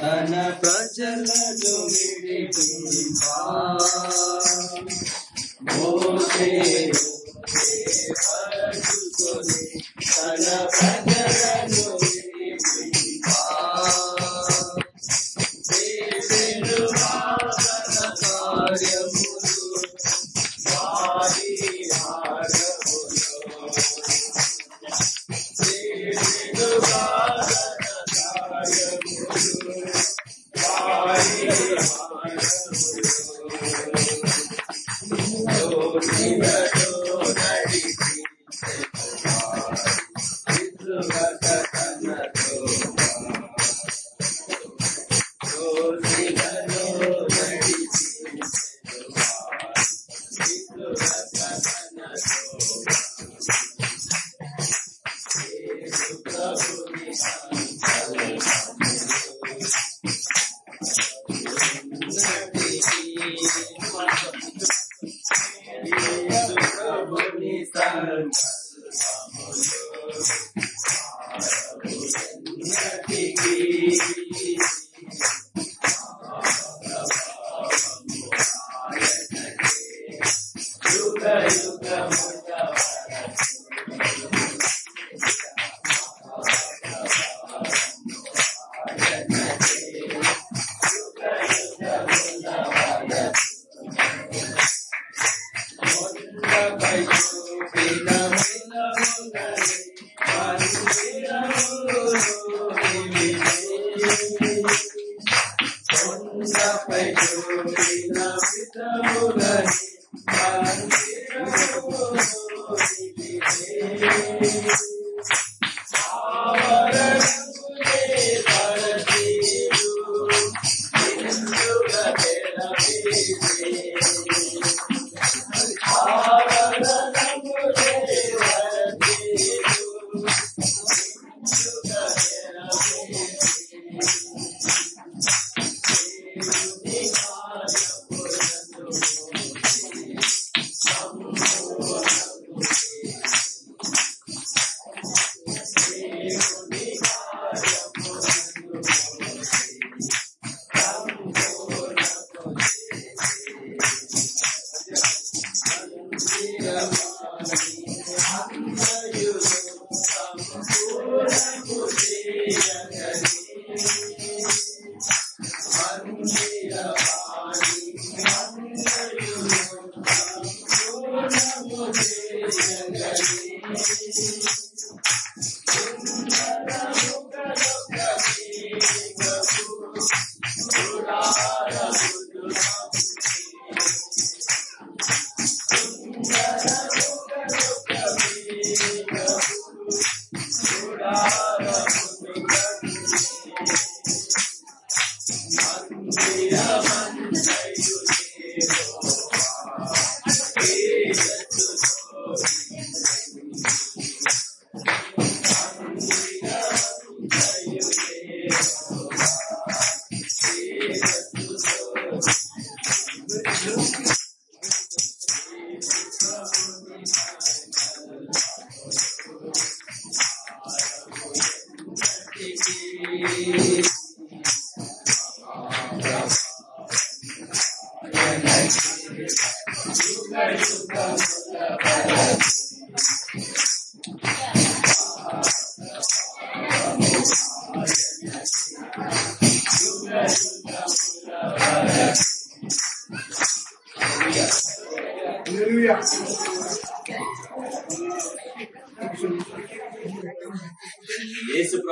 తన ప్రజలను తన ప్రజలను విడిపింపా. వారి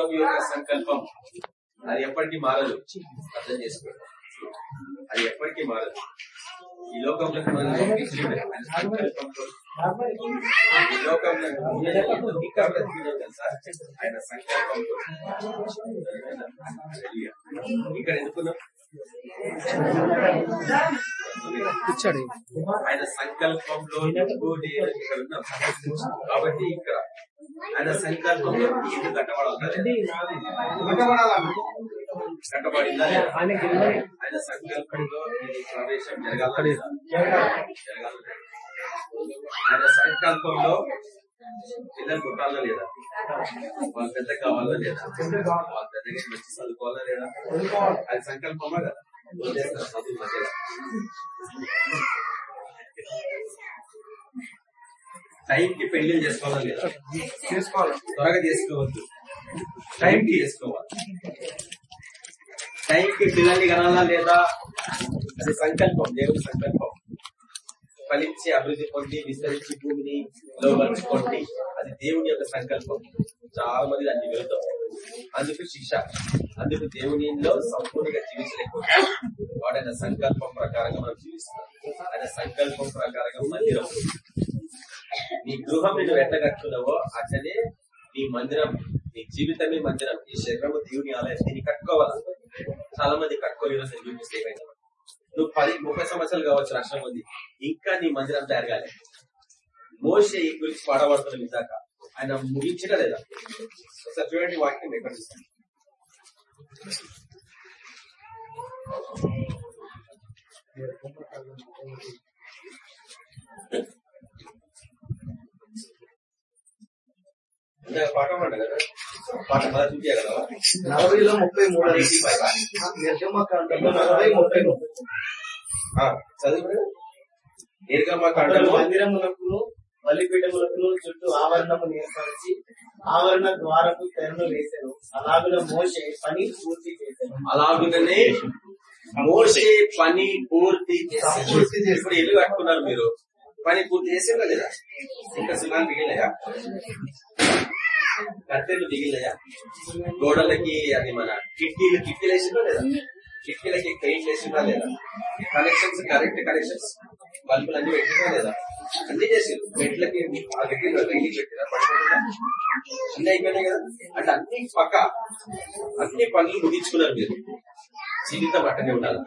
ప్రభు యొక్క సంకల్పం. అది ఎప్పటికీ మారదు. అర్థం చేసుకోండి. అది ఎప్పటికీ మారదు. ఈ లోకంలో సంకల్పంతో. ఈ లోకంలో ఇంకా బ్రతికినాం తెలుసా ఆయన సంకల్పంతో. ఇక్కడ ఎందుకున్నాం? ఇచ్చాడు ఆయన సంకల్పంలో కాబట్టి ఇక్కడ ఆయన సంకల్పంలో ఇల్లు కట్టబడాలి? కట్టబడిందా? ఆయన సంకల్పంలో ప్రవేశం జరగాలి? ఆయన సంకల్పంలో పిల్లలు పుట్టాలా లేదా? వాళ్ళు పెద్ద కావాలా లేదా? వాళ్ళు పెద్ద దగ్గరికి వచ్చి చదువుకోవాలా లేదా? అది సంకల్పమా కదా. చదువు టైం టైంకి పెళ్ళి చేసుకోవాలా లేదా చేసుకోవాలి. త్వరగా చేసుకోవద్దు. టైంకి చేసుకోవాలి. టైంకి పిల్లల్ని కనాలా లేదా? అది సంకల్పం దేవుడి సంకల్పం. ఫలించి అభివృద్ధి పొంది విస్తరించి భూమిని లోపరుచుకోండి అది దేవుని యొక్క సంకల్పం. చాలా మంది దాన్ని వెళ్తాం. అందుకు శిక్ష. అందుకు దేవునిలో సంపూర్ణంగా జీవించలేకపోతే వాడైన సంకల్పం ప్రకారంగా మనం జీవిస్తున్నాం. ఆయన సంకల్పం ప్రకారంగా మందిరం. నీ గృహం నువ్వు ఎట్లా కట్టుకున్నావో అట్లనే నీ మందిరం నీ జీవితమే మందిరం. ఈ శరీరము దేవుని ఆలయం. దీన్ని కట్టుకోవాలి. చాలా మంది కట్టుకోలేదు. అసలు నువ్వు పది ముప్పై సంవత్సరాలు కావచ్చు లక్షల ఉంది ఇంకా నీ మందిరం తయారు కాలే మోసే ఈ గురించి పాడబడుతున్నాం ఇందాక ఆయన ముగించడా లేదా? ఒకసారి చూడండి వాక్యం ఎక్కడ చూస్తాను ఇందాక పాట పాడ కదా పాట బాగా చూపించా కదా నలభైలో ముప్పై మూడు నిర్గమకాండంలో నలభై ముప్పై మూడు చదువు నిర్గమ అతడు కాండము మందిరములకు బలిపీఠములకు చుట్టూ ఆవరణము ఏర్పరిచి ఆవరణ ద్వారకు తెరను వేశారు అలాగున మోసే పని పూర్తి చేశారు అలాగుననే మోసే పని పూర్తి. పూర్తి. ఇప్పుడు ఇల్లు కట్టుకున్నారు మీరు. పని పూర్తి చేసిందా లేదా? ఇంకా సున్నాలు మిగిలినాయా? కట్టెలు మిగిలినాయా? గోడలకి అది మన కిటికీలు కిటికీలు వేసిందా లేదా? కిటికీలకి పెయింట్ వేసిందా లేదా? కనెక్షన్స్ కరెక్ట్ కనెక్షన్స్ బల్బులు అన్ని పెట్టినా లేదా? అన్ని చేసి మెట్లకి ఆ దగ్గర పెయింటింగ్ పెట్టినా పడుకుంటున్నా? అన్ని అయిపోయినాయి కదా? అంటే అన్ని పక్క అన్ని పనులు ముగించుకున్నారు మీరు. జీవితం అట్టనే ఉండాలి.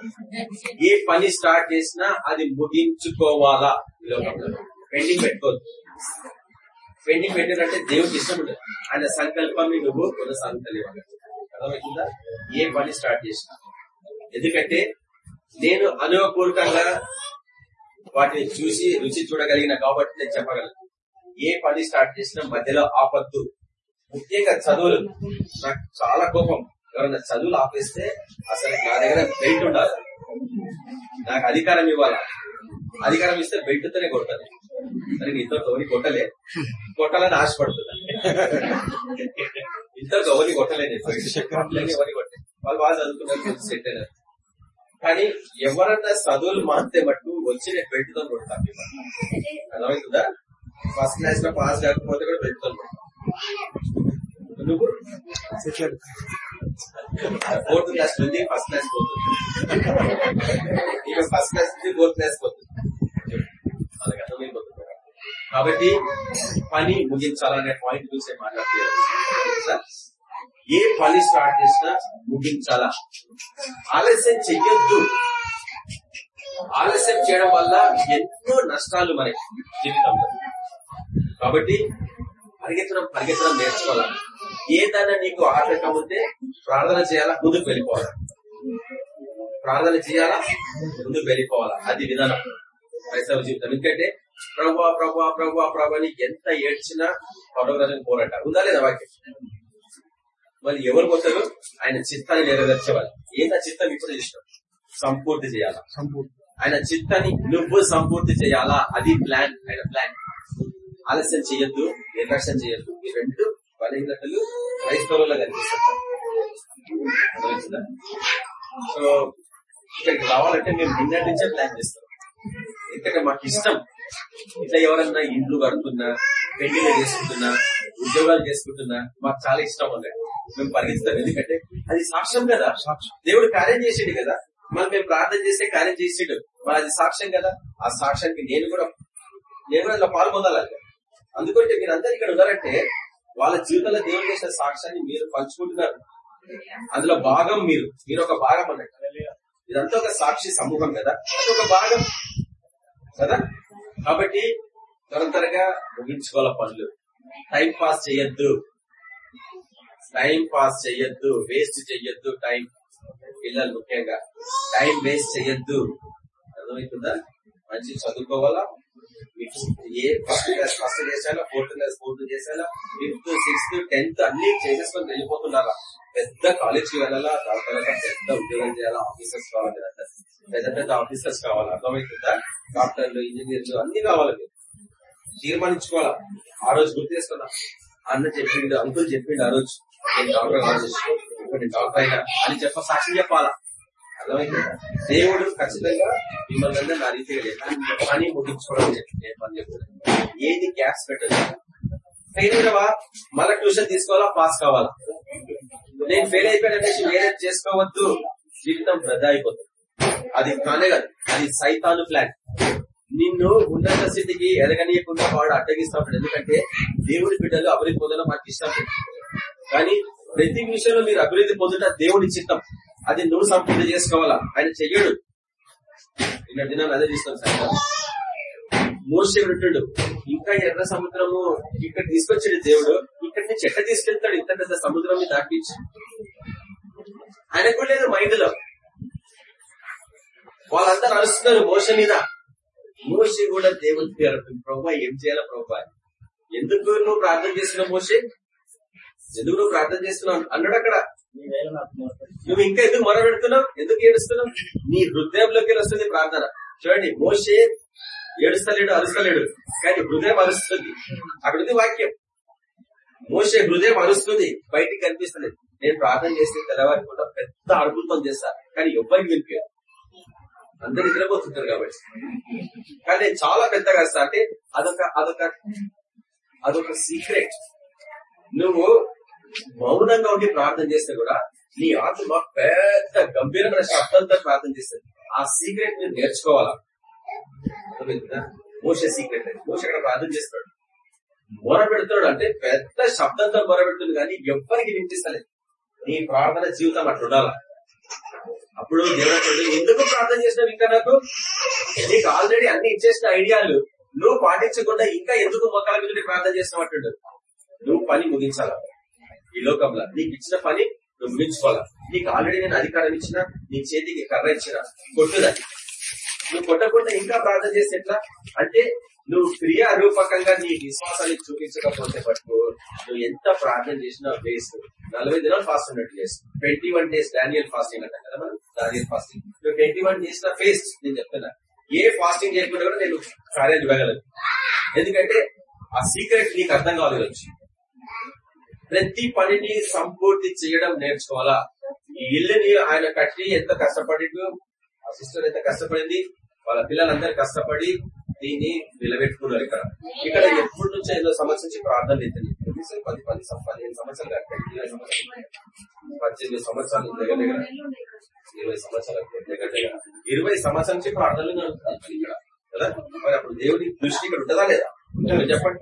ఏ పని స్టార్ట్ చేసినా అది ముగించుకోవాలా? ఈ లోకంలో పెండింగ్ పెట్టుకోవద్దు. పెండింగ్ పెట్టారంటే దేవుడికి ఇష్టం ఉండదు. ఆయన సంకల్పాన్ని నువ్వు కొనసాగుతలేవు అర్థమవుతుందా? ఏ పని స్టార్ట్ చేసినా. ఎందుకంటే నేను అనుభవపూర్వకంగా వాటిని చూసి రుచి చూడగలిగిన కాబట్టి నేను చెప్పగలను. ఏ పని స్టార్ట్ చేసినా మధ్యలో ఆపద్దు. ముఖ్యంగా చదువులు. నాకు చాలా కోపం. ఎవరైనా చదువులు ఆపేస్తే అసలు నా దగ్గర బెల్ట్ ఉండాలి. నాకు అధికారం ఇవ్వాలా. అధికారం ఇస్తే బెల్ట్ తోనే కొడతాను. మరి నీతో తోని కొట్టలే. కొట్టాలని ఆశపడుతున్నా. ఇంతో ఎవరిని కొట్టలేదు ఎవరిని కొట్టే వాళ్ళు బాగా చదువుకున్నారు సెట్ అయినారు. కానీ ఎవరన్నా చదువులు మారితే మట్టు వచ్చి నేను బెల్ట్తో కొడతాను. అర్థమవుతుందా? ఫస్ట్ క్లాస్లో పాస్ కాకపోతే కూడా బెల్ట్తో కొడతాను. నువ్వు ఫోర్త్ క్లాస్ నుంచి ఫస్ట్ క్లాస్ పోతుంది. ఇక ఫస్ట్ క్లాస్ నుంచి ఫోర్త్ క్లాస్ పోతుంది. అలాగే అర్థమైపోతుంది. కాబట్టి పని ముగించాలనే పాయింట్ చూసే మాట్లాడుతున్నారు. ఏ పని స్టార్ట్ చేసినా ముగించాలా? ఆలస్యం చెయ్యొద్దు. ఆలస్యం చేయడం వల్ల ఎన్నో నష్టాలు మనకి జీవితంలో. కాబట్టి పరిగెత్తడం పరిగెత్తడం నేర్చుకోవాలి? ఏదైనా నీకు ఆటంకం ఉంటే ప్రార్థన చేయాలా? ముందుకు వెళ్ళిపోవాలా? ప్రార్థన చేయాలా? ముందుకు వెళ్ళిపోవాలా? అది విధానం. క్రైస్తవ జీవితం. ఎందుకంటే ప్రభా ప్రభా ప్రభా ప్రభా అని ఎంత ఏడ్చినా పర్వరాజు పోరాట ఉందా లేదా వాక్యం? మరి ఎవరు పోతారు? ఆయన చిత్తాన్ని నెరవేర్చేవాళ్ళు. ఏంటా చిత్తం? ఇప్పుడు ఇష్టం సంపూర్తి చేయాలా? సంపూర్తి. ఆయన చిత్తాన్ని నువ్వు సంపూర్తి చేయాలా? అది ప్లాన్. ఆయన ప్లాన్. ఆలస్యం చేయొద్దు నిర్లక్ష్యం చేయొద్దు. ఈ రెండు బలహీనతలు క్రైస్తవుల్లో కనిపిస్తారు? సో ఇక్కడికి రావాలంటే మేము నిన్నటి నుంచే ప్లాన్ చేస్తాం. ఎందుకంటే మాకు ఇష్టం. ఇట్లా ఎవరన్నా ఇండ్లు కడుతున్నా పెళ్ళిళ్ళు చేసుకుంటున్నా ఉద్యోగాలు చేసుకుంటున్నా మాకు చాలా ఇష్టం అన్నట్టు. మేము పరిగెత్తాం ఎందుకంటే అది సాక్ష్యం కదా. దేవుడు కార్యం చేసిండు కదా. మనం మేము ప్రార్థన చేస్తే కార్యం చేసిండు. మరి అది సాక్ష్యం కదా. ఆ సాక్ష్యానికి నేను కూడా నేను కూడా ఇలా పాల్పొందాలి అందుకంటే మీరు అందరు ఇక్కడ ఉన్నారంటే వాళ్ళ జీవితంలో దేవుడు చేసిన సాక్ష్యాన్ని మీరు పంచుకుంటున్నారు. అందులో భాగం మీరు. మీరు ఒక భాగం అన్నట్టు. ఇదంతా ఒక సాక్షి సమూహం కదా? అది ఒక భాగం కదా? కాబట్టి త్వర త్వరగా ముగించుకోవాల పనులు. టైం పాస్ చేయొద్దు. టైం పాస్ చేయొద్దు. వేస్ట్ చెయ్యొద్దు టైం పిల్లలు ముఖ్యంగా. టైం వేస్ట్ చెయ్యొద్దు అర్థమవుతుందా? మంచి చదువుకోవాలా? ఏ ఫస్ట్ క్లాస్ ఫస్ట్ చేసాలా ఫోర్త్ క్లాస్ ఫోర్త్ చేసాలా ఫిఫ్త్ సిక్స్త్ టెన్త్ అన్ని చేసేసుకొని వెళ్ళిపోతున్నారా? పెద్ద కాలేజ్కి వెళ్ళాలా? దాని తర్వాత పెద్ద ఉద్యోగం చేయాలా? ఆఫీసర్స్ కావాలి పెద్ద పెద్ద ఆఫీసర్స్ కావాలి. అర్థమవుతుందా? డాక్టర్లు ఇంజనీర్లు అన్ని కావాలి మీరు తీర్మానించుకోవాలా? ఆ రోజు గుర్తు చేసుకున్నా అన్న చెప్పిండు అంకుల్ చెప్పిండు ఆ రోజు. నేను డాక్టర్ కాదు నేను డాక్టర్ అయినా. అని చెప్ప సాక్షి చెప్పాలా? దేవుడు ఖచ్చితంగా మిమ్మల్ని అందరూ నా రీతిగా పని ముగించుకోవడం చెప్తున్నాను. ఏది గ్యాస్ పెట్టదు. ఫెయిల్ అయినవా మళ్ళీ ట్యూషన్ తీసుకోవాలా? పాస్ కావాలా? నేను ఫెయిల్ అయిపోయాననేసి వేరే చేసుకోవద్దు. జీవితం వృధా అయిపోతుంది. అది కానే కాదు. అది సైతాను ప్లాన్ నిన్ను ఉన్నత స్థితికి ఎదగనీయకుండా వాడు అడ్డగిస్తాడు. ఎందుకంటే దేవుడి బిడ్డలు అభివృద్ధి పొందడం మాకు ఇష్టం కానీ ప్రతి విషయంలో మీరు అభివృద్ధి పొందుట దేవుడి చిత్తం. అది నువ్వు సంపూర్ణ చేసుకోవాలా? ఆయన చెయ్యడు. నిన్న దినాలు అదే చూస్తాను సార్. మోసే ఉంటాడు ఇంకా ఎర్ర సముద్రము ఇక్కడ తీసుకొచ్చాడు దేవుడు ఇక్కడ నుంచి తీసుకెళ్తాడు ఇంత పెద్ద సముద్రం దాటించి ఆయనకు లేదు మైండ్లో వాళ్ళందరూ అరుస్తున్నారు మోస మీద. మోసే కూడా దేవుడి పేరు ప్రభా ఏం చేయాలా ప్రభా? ఎందుకు నువ్వు ప్రార్థన చేస్తున్నావు మోసే ఎందుకు నువ్వు ప్రార్థన చేస్తున్నావు? అన్నాడు అక్కడ. నువ్వు ఇంకా ఎందుకు మొర పెడుతున్నావు? ఎందుకు ఏడుస్తున్నావు? నీ హృదయంలోకి వస్తుంది ప్రార్థన. చూడండి మోసే ఏడుస్తలేడు అరుస్తలేడు. కానీ హృదయం అరుస్తుంది. అక్కడ ఉంది వాక్యం. మోసే హృదయం అరుస్తుంది. బయటికి కనిపిస్తలేదు. నేను ప్రార్థన చేస్తే తెల్లవారి కూడా పెద్ద అద్భుతం చేస్తా. కానీ ఎవ్వరికి వినిపించారు. అందరు నిద్రపోతుంటారు కాబట్టి. కానీ నేను చాలా పెద్దగా వస్తా అంటే అదొక అదొక అదొక సీక్రెట్ నువ్వు మౌనంగా ఉండి ప్రార్థన చేస్తే కూడా నీ ఆత్మ పెద్ద గంభీరమైన శబ్దంతో ప్రార్థన చేస్తుంది ఆ సీక్రెట్ మీరు నేర్చుకోవాలా? మోస సీక్రెట్ అది. మోసే అక్కడ ప్రార్థన చేస్తున్నాడు. మొర పెడుతున్నాడు అంటే పెద్ద శబ్దంతో మొర పెడుతుంది కానీ ఎవ్వరికి వినిపిస్తలేదు. నీ ప్రార్థన జీవితం అట్లా ఉండాలా? అప్పుడు దేవుడు ఎందుకు ప్రార్థన చేసినావు ఇంకా నాకు? నీకు ఆల్రెడీ అన్ని ఇచ్చేసిన ఐడియాలు నువ్వు పాటించకుండా ఇంకా ఎందుకు మొక్కల మీద ప్రార్థన చేసినావు అంటుండు. నువ్వు పని ముగించాలా? ఈ లోకంలో. నీకు ఇచ్చిన పని నువ్వు ముగించుకోవాలా నీకు ఆల్రెడీ నేను అధికారం ఇచ్చిన నీ చేతికి కర్ర ఇచ్చిన కొట్టుదని నువ్వు కొట్టకుండా ఇంకా ప్రార్థన చేస్తే ఎట్లా? అంటే నువ్వు క్రియారూపకంగా నీ విశ్వాసాన్ని చూపించకపోతే పట్టుకో నువ్వు ఎంత ప్రార్థన చేసినా వేస్ట్. నలభై దినాలు ఫాస్ట్ ఉన్నట్టు చేసి twenty one days Daniel fasting అంటాం కదా మనం? డానియల్ ఫాస్టింగ్ నువ్వు ట్వంటీ వన్ డేస్ నా ఫేస్ట్ నేను చెప్తున్నా. ఏ ఫాస్టింగ్ చేయకుండా కూడా నేను కార్యాలు ఇవ్వగలను. ఎందుకంటే ఆ సీక్రెట్ నీకు అర్థం కావాలి వచ్చి. ప్రతి పనిని సంపూర్తి చేయడం నేర్చుకోవాలా? ఈ ఇల్లుని ఆయన కట్టి ఎంత కష్టపడి ఆ సిస్టర్ ఎంత కష్టపడింది వాళ్ళ పిల్లలందరూ కష్టపడి దీన్ని నిలబెట్టుకున్నారు ఇక్కడ. ఇక్కడ ఎప్పటి నుంచి ఎన్నో సంవత్సరం నుంచి ప్రార్థన కనీసం పది పది పదిహేను సంవత్సరాలు పద్దెనిమిది సంవత్సరాలు దగ్గర దగ్గర ఇరవై సంవత్సరాల దగ్గర దగ్గర ఇరవై సంవత్సరాల నుంచి ప్రార్థనలు నడుపుతారు ఇక్కడ. కదా? మరి అప్పుడు దేవుడి దృష్టి ఇక్కడ ఉంటుందా లేదా? చెప్పండి.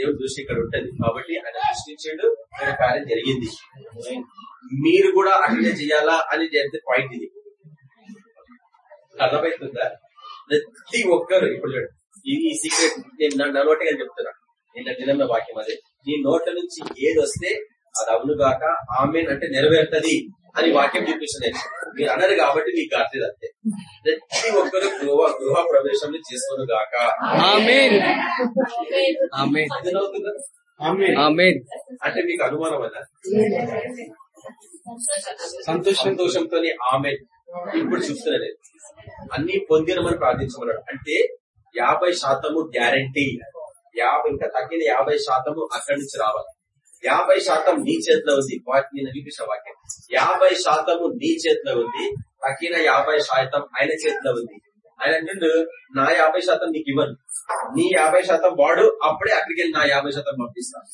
దేవుడి దృష్టి ఇక్కడ ఉంటది. కాబట్టి ఆయన ప్రశ్నించాడు ఆయన కార్యం జరిగింది. మీరు కూడా అట్లనే చేయాలా అని జరిగితే పాయింట్ ఇది. అర్థమవుతుందా? ప్రతి ఒక్కరు ఇప్పుడు చూడండి ఇది ఈ సీక్రెట్ నేను నా- నా చెప్తున్నా. నిన్న నిన్న వాక్యం అదే. నీ నోట్ల నుంచి ఏది వస్తే అది అవును గాక ఆమెన్ అంటే నెరవేరుతది అని వాక్యం చూపిస్తుంది. మీరు అన్నారు కాబట్టి మీకు కాట్లేదు అంతే. ప్రతి ఒక్కరు గృహ గృహ ప్రవేశం చేసుకోను గాక ఆమెన్. ఆమెన్. అర్థమవుతుందా? ఆమెన్. అంటే మీకు అనుమానం అలా సంతోషం సంతోషంతో ఆమె ఇప్పుడు చూస్తున్నా నేను అన్ని పొందినమని ప్రార్థించమన్నాడు. అంటే యాభై శాతము గ్యారంటీ. యాభై ఇంకా తగ్గిన యాభై శాతము అక్కడి నుంచి రావాలి. యాభై శాతం నీ చేతిలో ఉంది నేను వాక్యం. యాభై శాతము నీ చేతిలో ఉంది తగిన యాభై శాతం ఆయన చేతిలో ఉంది. ఆయన అంటుండు నా యాభై శాతం నీకు ఇవ్వను. నీ యాభై శాతం వాడు అప్పుడే అక్కడికి వెళ్ళి నా యాభై శాతం పంపిస్తాను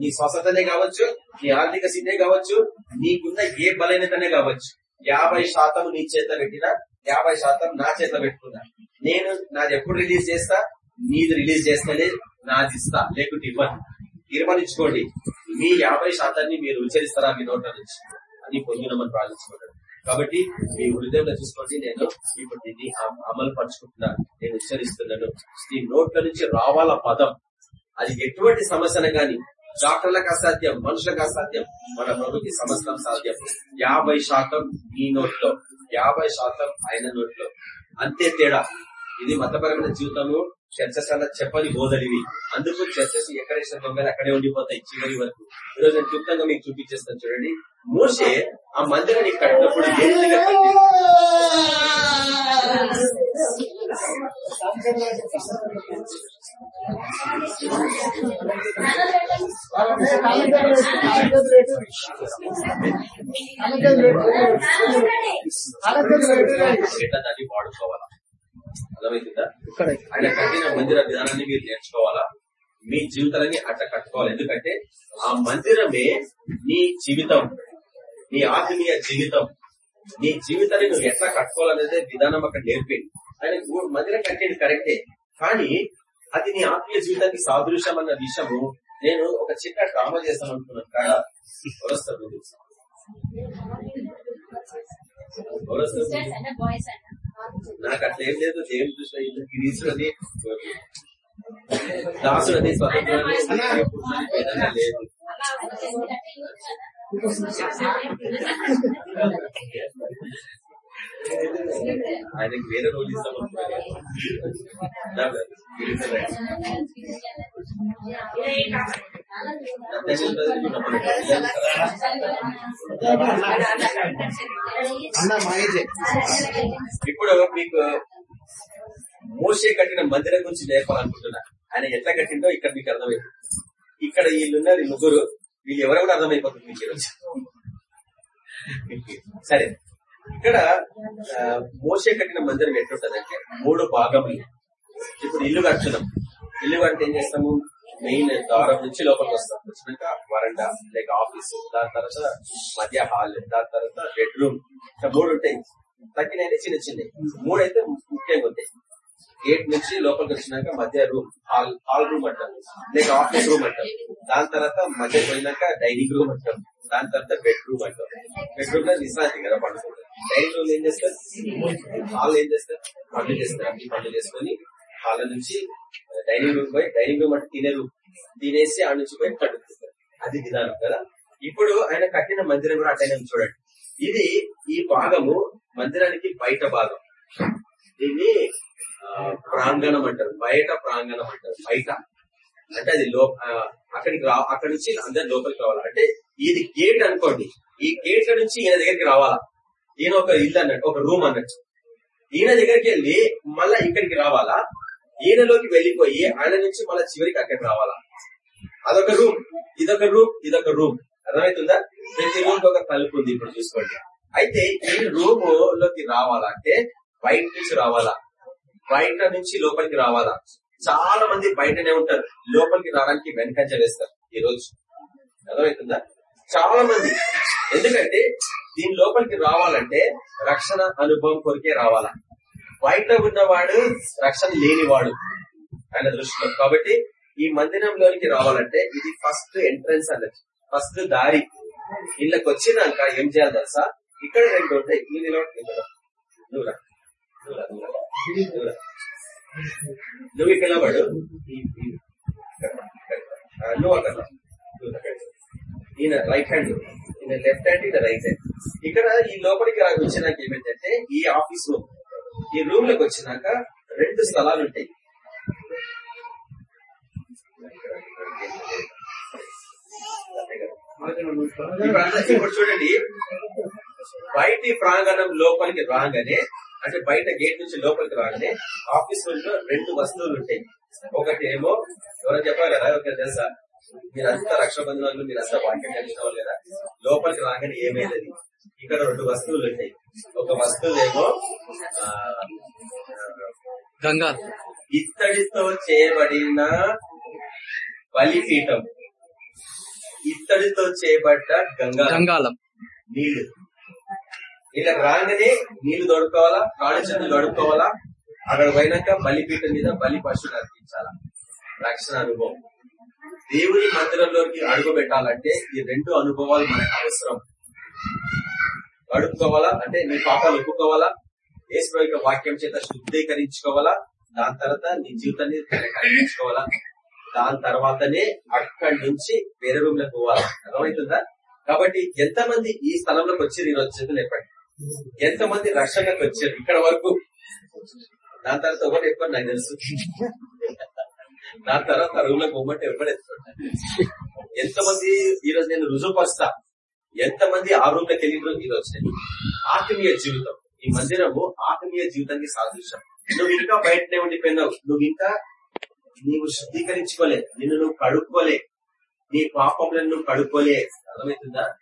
నీ స్వస్థతనే కావచ్చు నీ ఆర్థిక స్థితే కావచ్చు నీకున్న ఏ బలహీనతనే కావచ్చు. యాభై శాతం నీ చేత పెట్టిన యాభై శాతం నా చేత పెట్టుకున్నా. నేను నాది ఎప్పుడు రిలీజ్ చేస్తా? నీది రిలీజ్ చేస్తేనే నాది ఇస్తా లేకుంటే ఇవ్వను. తీర్మానించుకోండి. మీ యాభై శాతాన్ని మీరు ఉచ్చరిస్తారా మీ నోట్ల నుంచి? అని పొందినమని ప్రార్థించుకోండి కాబట్టి మీ హృదయంలో చూసుకోండి నేను ఇప్పుడు దీన్ని అమలు పరుచుకుంటున్నా నేను ఉచ్చరిస్తున్నాను. ఈ నోట్ల నుంచి రావాల పదం. అది ఎటువంటి సమస్యన గాని డాక్టర్లకు అసాధ్యం మనుషులకు అసాధ్యం మన ప్రభుకి సమస్తం సాధ్యం. యాభై శాతం ఈ నోట్లో యాభై శాతం ఆయన నోట్లో. అంతే తేడా. ఇది మతపరమైన జీవితము చర్చస్ అన్న చెప్పని బోధలివి. అందుకు చర్చస్ ఎక్కడ ఇష్టం అక్కడే ఉండిపోతాయి చివరి వరకు. ఈరోజు నేను క్లుప్తంగా మీకు చూపించేస్తాను చూడండి. మోసే ఆ మందిరాన్ని కట్టినప్పుడు ఏ విధంగా ఎట్లా దాన్ని వాడుకోవాలా? అర్థమవుతుందా ఆయన కట్టిన మందిర విధానాన్ని మీరు నేర్చుకోవాలా? మీ జీవితాలని అట్లా కట్టుకోవాలి. ఎందుకంటే ఆ మందిరమే నీ జీవితం నీ ఆత్మీయ జీవితం. నీ జీవితాన్ని నువ్వు ఎట్లా కట్టుకోవాలనేది విధానం అక్కడ నేర్పింది. ఆయన మందిరం కట్టేది కరెక్టే. కానీ అది నీ ఆత్మీయ జీవితానికి సాదృశ్యం అన్న విషయము నేను ఒక చిన్న డ్రామా చేస్తాను అనుకున్నాను. కాడ? వస్తారు? నాకు అట్లా ఏం లేదు దేవుని దృష్టిలో స్వతంత్రుడని స్త్రీ పురుషుడని భేదంగా లేదు. ఆయనకి వేరే రోల్ ఇస్తాం ఇప్పుడు మీకు మోసే కట్టిన మందిరం గురించి నేర్పాలనుకుంటున్నా. ఆయన ఎట్లా కట్టిందో ఇక్కడ మీకు అర్థమైంది. ఇక్కడ వీళ్ళున్నారు ముగ్గురు. వీళ్ళు ఎవరు కూడా అర్థమైపోతుంది మీకు ఈరోజు. సరే. ఇక్కడ మోసే కట్టిన మందిరం ఎట్లుంటదంటే మూడు భాగములు. ఇప్పుడు ఇల్లు కడుతున్నాం. ఇల్లు కడితే ఏం చేస్తాము? మెయిన్ ద్వారం నుంచి లోపలికి వస్తాం. వచ్చినాక వరండా లేక ఆఫీస్ దాని తర్వాత మధ్య హాల్ దాని తర్వాత బెడ్రూమ్ ఇట్లా మూడు ఉంటాయి. తగ్గినవి చిన్న చిన్నవి. మూడు అయితే ముఖ్యంగా ఉంటాయి. గేట్ నుంచి లోపలికి వచ్చినాక మధ్య రూమ్ హాల్ హాల్ రూమ్ అంటాం. లేక ఆఫీస్ రూమ్ అంటాం. దాని తర్వాత మధ్య పోయినాక డైనింగ్ రూమ్ అంటాం. దాని తర్వాత బెడ్రూమ్ అంటాం. బెడ్రూమ్లో విశ్రాంతి కదా పడుకుంటాం డైనింగ్ రూమ్ ఏం చేస్తారు? హాల్ ఏం చేస్తారు? పండుగ చేస్తారు. అన్ని పనులు చేసుకొని హాల్ నుంచి డైనింగ్ రూమ్ పోయి డైనింగ్ రూమ్ అంటే తినే రూమ్. తినేసి ఆ నుంచి పోయి పడుకుంటారు అది విధానం కదా. ఇప్పుడు ఆయన కట్టిన మందిరం కూడా అట్లనే చూడండి. ఇది ఈ భాగము మందిరానికి బయట భాగం. దీన్ని ఆ, ప్రాంగణం అంటారు. బయట ప్రాంగణం అంటారు. బయట. అంటే అది లో అక్కడికి రా అక్కడి నుంచి అందరు లోపలికి రావాలి? అంటే ఇది గేట్ అనుకోండి. ఈ గేట్ నుంచి ఈయన దగ్గరికి రావాలా? ఈయన ఒక ఇల్లు అన్నట్టు ఒక రూమ్ అన్నట్టు. ఈయన దగ్గరికి వెళ్ళి మళ్ళా ఇక్కడికి రావాలా? ఈయనలోకి వెళ్ళిపోయి ఆయన నుంచి మళ్ళీ చివరికి అక్కడికి రావాలా? అదొక రూమ్. ఇదొక రూమ్ ఇదొక రూమ్. అర్థమవుతుందా? ప్రతి రూమ్ ఒక తలుపు ఉంది ఇప్పుడు చూసుకోండి. అయితే ఈ రూమ్లోకి రావాలంటే బయట నుంచి రావాలా? బయట నుంచి లోపలికి రావాలా? చాలా మంది బయటనే ఉంటారు. లోపలికి రావడానికి వెనకంజ వేస్తారు ఈ రోజు అర్థమవుతుందా? చాలా మంది. ఎందుకంటే దీని లోపలికి రావాలంటే రక్షణ అనుభవం కొరికే రావాలా? బయట ఉన్నవాడు రక్షణ లేనివాడు ఆయన దృష్టిలో. కాబట్టి ఈ మందిరంలోనికి రావాలంటే ఇది ఫస్ట్ ఎంట్రన్స్ అన్నట్టు ఫస్ట్ దారి. ఇళ్ళకి వచ్చినాక ఏం చేయాలి తెలుసా? ఇక్కడ రెండు ఉంటాయి. ఈ నిలబడి నువ్వు ఇక్కడ నిలబడు. నువ్వు అక్కడ ఈయన రైట్ హ్యాండ్ ఈయన లెఫ్ట్ హ్యాండ్ ఈయన రైట్ హ్యాండ్ ఇక్కడ ఈ లోపలికి వచ్చినాక ఏమైందంటే ఈ ఆఫీస్ రూమ్ ఈ రూమ్లోకి వచ్చినాక రెండు స్థలాలు ఉంటాయి. ఇప్పుడు ఇప్పుడు చూడండి బయటి ప్రాంగణం లోపలికి రాగానే అంటే బయట గేట్ నుంచి లోపలికి రాగానే ఆఫీస్ రూమ్లో రెండు వస్తువులు ఉంటాయి. ఒకటి ఏమో ఎవరైనా చెప్పారు కదా ఒకటి తెలుసా? మీరంతా రక్షాబంధనాలు మీరంతా వాక్యం కలిసిన వాళ్ళు కదా. లోపలికి రాగానే ఏమైంది? ఇక్కడ రెండు వస్తువులు ఉంటాయి. ఒక వస్తువు ఏమో ఆ, గంగా. ఇత్తడితో చేయబడిన బలిపీఠం. ఇత్తడితో చేయబడ్డ గంగా. గంగాలం. నీళ్ళు ఇలా రాగానే నీళ్ళు దొడుకోవాలా కాళ్ళు చేతులు దొడుకోవాలా అక్కడ పోయినాక బలిపీఠం మీద బలి పశువులు అర్పించాలా? రక్షణ అనుభవం. దేవుని మందిరంలోకి అడుగు పెట్టాలంటే ఈ రెండు అనుభవాలు మనకు అవసరం. అడుక్కోవాలా అంటే నీ పాపాలు ఒప్పుకోవాలా? ఏసు యొక్క వాక్యం చేత శుద్ధీకరించుకోవాలా? దాని తర్వాత నీ జీవితాన్ని కలిగించుకోవాలా దాని తర్వాతనే అక్కడి నుంచి వేరే రూమ్లో పోవాలా? అర్థమవుతుందా? కాబట్టి ఎంతమంది ఈ స్థలంలోకి వచ్చారు రోజు చేతులు చెప్పండి. ఎంతమంది రక్షణకు వచ్చారు ఇక్కడ వరకు? దాని తర్వాత ఒకటి ఎక్కువ నాకు తెలుసు. దాని తర్వాత ఆ రూమ్లో బొమ్మంటే ఎవడెత్తుకుంటా ఎంతమంది ఈ రోజు నేను రుజువుపరుస్తా ఎంతమంది ఆ రూమ్లోకి వెళ్ళిన ఈ ఆత్మీయ జీవితం. ఈ మందిరము ఆత్మీయ జీవితానికి సాదృశ్యం. నువ్వు ఇంకా బయటనే ఉండిపోయినావు. నువ్వు ఇంకా నీవు శుద్ధీకరించుకోలే నిన్ను నువ్వు కడుక్కోలే. నీ పాపములను నువ్వు కడుక్కోలే. అర్థమవుతుందా?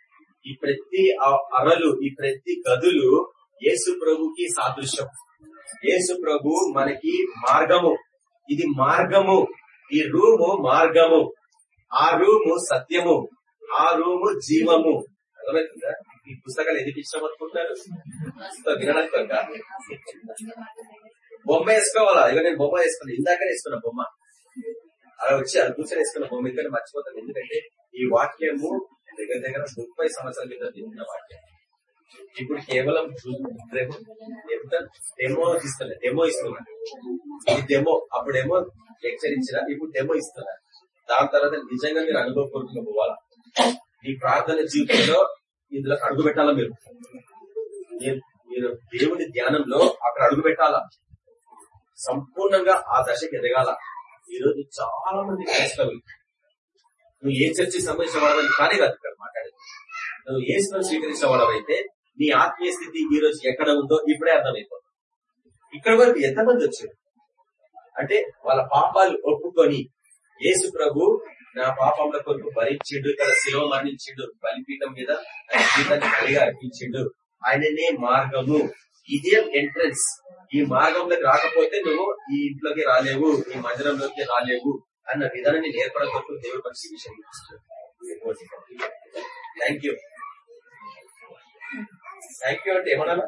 ఈ ప్రతి అరలు ఈ ప్రతి గదులు యేసు ప్రభుకి సాదృశ్యం. యేసు ప్రభు మనకి మార్గము. ఇది మార్గము. ఈ రూము మార్గము. ఆ రూము సత్యము. ఆ రూము జీవము. అర్థమవుతుందా? ఈ పుస్తకాలు ఎందుకు ఇష్టం అనుకుంటారు వినడానికి బొమ్మ వేసుకోవాలా? ఇక నేను బొమ్మ వేసుకున్నా. ఇందాక వేసుకున్నా బొమ్మ. అలా వచ్చి అది కూర్చొని వేసుకున్న బొమ్మ ఇంకా మర్చిపోతాను. ఎందుకంటే ఈ వాక్యము దగ్గర దగ్గర ముప్పై సంవత్సరాల క్రితం తిన్న వాక్యం. ఇప్పుడు కేవలం డెమో డెమో ఇస్తున్నా. డెమో ఇస్తున్నా. ఈ డెమో అప్పుడేమో లెక్చర్ హెచ్చరించిన ఇప్పుడు డెమో ఇస్తున్నా. దాని తర్వాత నిజంగా మీరు అనుభవపూర్వకంగా పోవాలా? మీ ప్రార్థన జీవితంలో ఇందులో అడుగు పెట్టాలా మీరు? మీరు- దేవుని ధ్యానంలో అక్కడ అడుగు పెట్టాలా? సంపూర్ణంగా ఆ దశకి ఎదగాల? ఈ రోజు చాలా మంది క్రైస్తవులు నువ్వు ఏ చర్చి సంబంధించిన వాడవని కానీ కాదు ఇక్కడ మాట్లాడేది. నువ్వు ఏ స్వీకరించిన వాడవైతే నీ ఆత్మీయ స్థితి ఈ రోజు ఎక్కడ ఉందో ఇప్పుడే అర్థమైపోతుంది. ఇక్కడ వరకు ఎంతమంది వచ్చారు? అంటే వాళ్ళ పాపాలు ఒప్పుకొని యేసు ప్రభు నా పాపముల కొరకు భరించిండు ఇక్కడ శిలువ మరణించిండు బలిపీఠం మీద ఆయన జీవితాన్ని బలిగా అర్పించిండు. ఆయననే మార్గము. ఇదే ఎంట్రన్స్ ఈ మార్గంలోకి రాకపోతే నువ్వు ఈ ఇంట్లోకి రాలేవు ఈ మందిరంలోకి రాలేవు అన్న విధానాన్ని నేర్పడం కొరకు దేవుడు పక్షి విషయం థ్యాంక్ యూ థ్యాంక్ యూ అంటే ఏమన్నా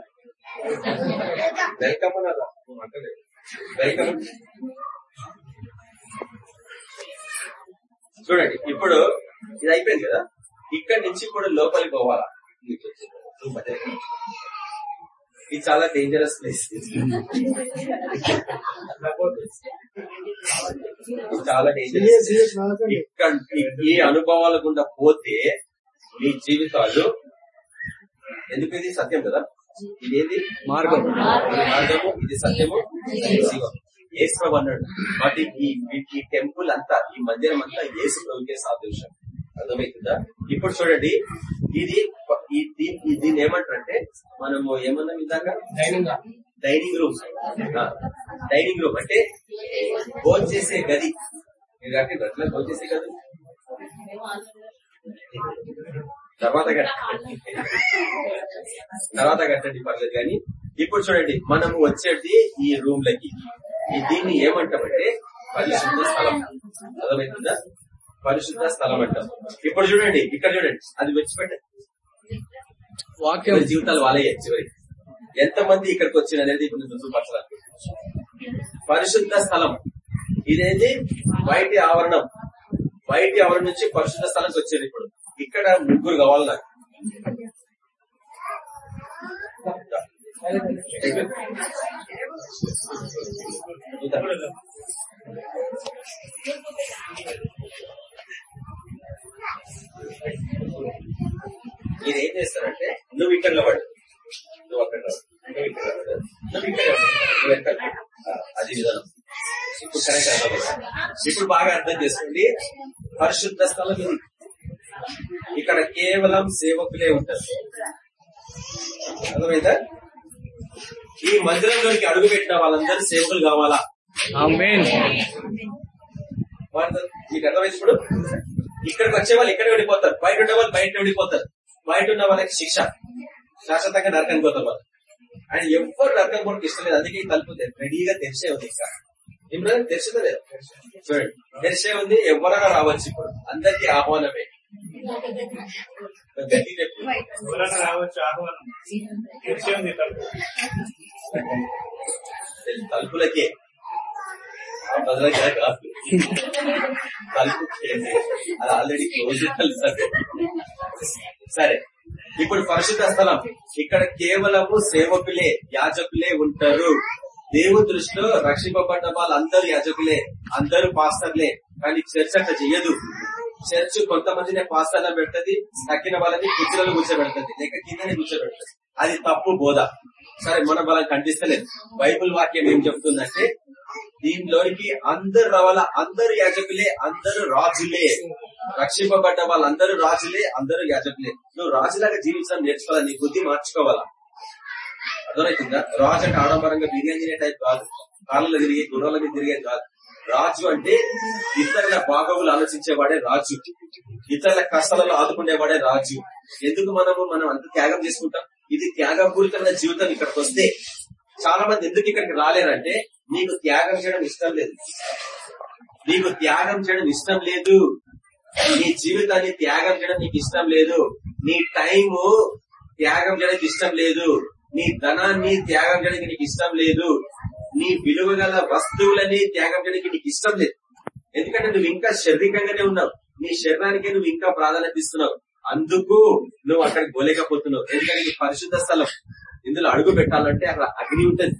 వెల్కమ్ అనాలా? వెల్కమ్. చూడండి ఇప్పుడు ఇది అయిపోయింది కదా? ఇక్కడి నుంచి ఇప్పుడు లోపలికి పోవాలా. ఇది చాలా డేంజరస్ ప్లేస్ చాలా డేంజరస్ ఇక్కడ ఈ- అనుభవాల గుండా పోతే మీ జీవితాలు ఎందుకు ఇది సత్యం కదా? ఇదేంది? మార్గం. మార్గము ఇది సత్యము జీవం. ప్రభు అన్నాడు వాటి ఈ ఈ- టెంపుల్ అంతా ఈ మందిరం అంతా యేసు ప్రభుకే సాదృశ్యం. అర్థమవుతుందా ఇప్పుడు చూడండి ఇది దీన్ని ఏమంటారంటే మనము ఏమన్నాం ఇందాక? డైనింగ్ రూమ్ డైనింగ్ రూమ్ అంటే భోజనం చేసే గది. మీరు అంటే గట్ల భోజనం చేసే గది. తర్వాత కట్టండి. తర్వాత కట్టండి పర్లేదు కానీ. ఇప్పుడు చూడండి మనము వచ్చేది ఈ రూమ్ లకి. దీన్ని ఏమంటామంటే పరిశుద్ధ స్థలం. అర్థమవుతుందా పరిశుద్ధ స్థలం అంటాం. ఇప్పుడు చూడండి ఇక్కడ చూడండి అది విడిచిపెట్టండి వాక్యం. జీవితాలు వాళ్ళే చివరి? ఎంతమంది ఇక్కడికి వచ్చిన అనేది ఇప్పుడు రుజువుపరచాలి పరిశుద్ధ స్థలం. ఇదేంటి బయటి ఆవరణం. బయటి ఆవరణం నుంచి పరిశుద్ధ స్థలంకి వచ్చేది ఇప్పుడు. ఇక్కడ ముగ్గురు కావాలి నాకు. ఇది ఏం చేస్తారంటే నువ్వు ఇక్కడ నిలబడు. నువ్వు అక్కడ నువ్వు ఇక్కడ నువ్వు ఇక్కడ నువ్వు ఎక్కడ అది విధానం. ఇప్పుడు కరెక్ట్ అర్థం ఇప్పుడు బాగా అర్థం చేసుకోండి. పరిశుద్ధ స్థలం ఇక్కడ కేవలం సేవకులే ఉంటారు. అర్థమైందా? ఈ మందిరంలోకి అడుగు పెట్టిన వాళ్ళందరూ సేవకులు కావాలా? మీకు అర్థమైంది ఇప్పుడు? ఇక్కడికి వచ్చే వాళ్ళు ఇక్కడ వెళ్ళిపోతారు బయట ఉండే వాళ్ళు బయట వెళ్ళిపోతారు బయట ఉన్న వాళ్ళకి శిక్ష. శాశ్వతంగా నరకానికి పోతారు వాళ్ళు. ఆయన ఎవ్వరు నరకం కొరకు ఇష్టం లేదు. అందుకే తలుపు రెడీగా తెరిచే ఉంది ఇంకా ఇప్పుడు తెరిచిందా లేదు? చూడండి తెరిచే ఉంది. ఎవరైనా రావచ్చు ఇప్పుడు. అందరికీ ఆహ్వానమే. రావచ్చు ఆహ్వానం తెరిచి తలుపులకే. కాదు? తలుపు అది ఆల్రెడీ క్లోజ్ సరే. ఇప్పుడు పరిశుద్ధ స్థలం. ఇక్కడ కేవలము సేవకులే యాజకులే ఉంటారు. దేవుని దృష్టిలో రక్షింపబడ్డ వాళ్ళందరూ యాజకులే అందరూ పాస్టర్లే. కానీ చర్చ అట్లా చెయ్యదు చర్చ్ కొంతమందినే పాస్టర్లా పెడుతుంది తగ్గిన వాళ్ళని కుర్చీలలో కూర్చోబెడుతుంది లేక కిందనే కూర్చోబెడుతుంది. అది తప్పు బోధ. సరే మనం వాళ్ళని ఖండిస్తలేదు. బైబుల్ వాక్యం ఏం చెప్తుందంటే దీనిలోనికి అందరు రావాల అందరు యాజకులే అందరు రాజులే. రక్షింపబడ్డ వాళ్ళందరూ రాజులే అందరూ యాజకులే. నువ్వు రాజులాగా జీవించడం నేర్చుకోవాలా? నీ బుద్ధి మార్చుకోవాలా? అర్థమవుతుందా రాజు అంటే ఆడంబరంగా బిర్యానీ తినే టైప్ కాదు. కాళ్ళలో తిరిగే గుర్రాల మీద తిరిగేది కాదు. రాజు అంటే ఇతరుల భాగములు ఆలోచించేవాడే రాజు. ఇతరుల కష్టాలలో ఆదుకునేవాడే రాజు. ఎందుకు మనము మనం అంత త్యాగం చేసుకుంటాం? ఇది త్యాగపూరితమైన జీవితం ఇక్కడికి వస్తే చాలా మంది ఎందుకు ఇక్కడికి రాలేరంటే నీకు త్యాగం చేయడం ఇష్టం లేదు. నీకు త్యాగం చేయడం ఇష్టం లేదు. నీ జీవితాన్ని త్యాగం చేయడం నీకు ఇష్టం లేదు. నీ టైము త్యాగం చేయడానికి ఇష్టం లేదు. నీ ధనాన్ని త్యాగం చేయడానికి నీకు ఇష్టం లేదు. నీ విలువ గల వస్తువులని త్యాగం చేయడానికి నీకు ఇష్టం లేదు. ఎందుకంటే నువ్వు ఇంకా శారీరకంగానే ఉన్నావు. నీ శరీరానికే నువ్వు ఇంకా ప్రాధాన్యత ఇస్తున్నావు. అందుకు నువ్వు అక్కడికి పోలేకపోతున్నావు ఎందుకంటే ఇది పరిశుద్ధ స్థలం. ఇందులో అడుగు పెట్టాలంటే అక్కడ అగ్ని ఉంటుంది.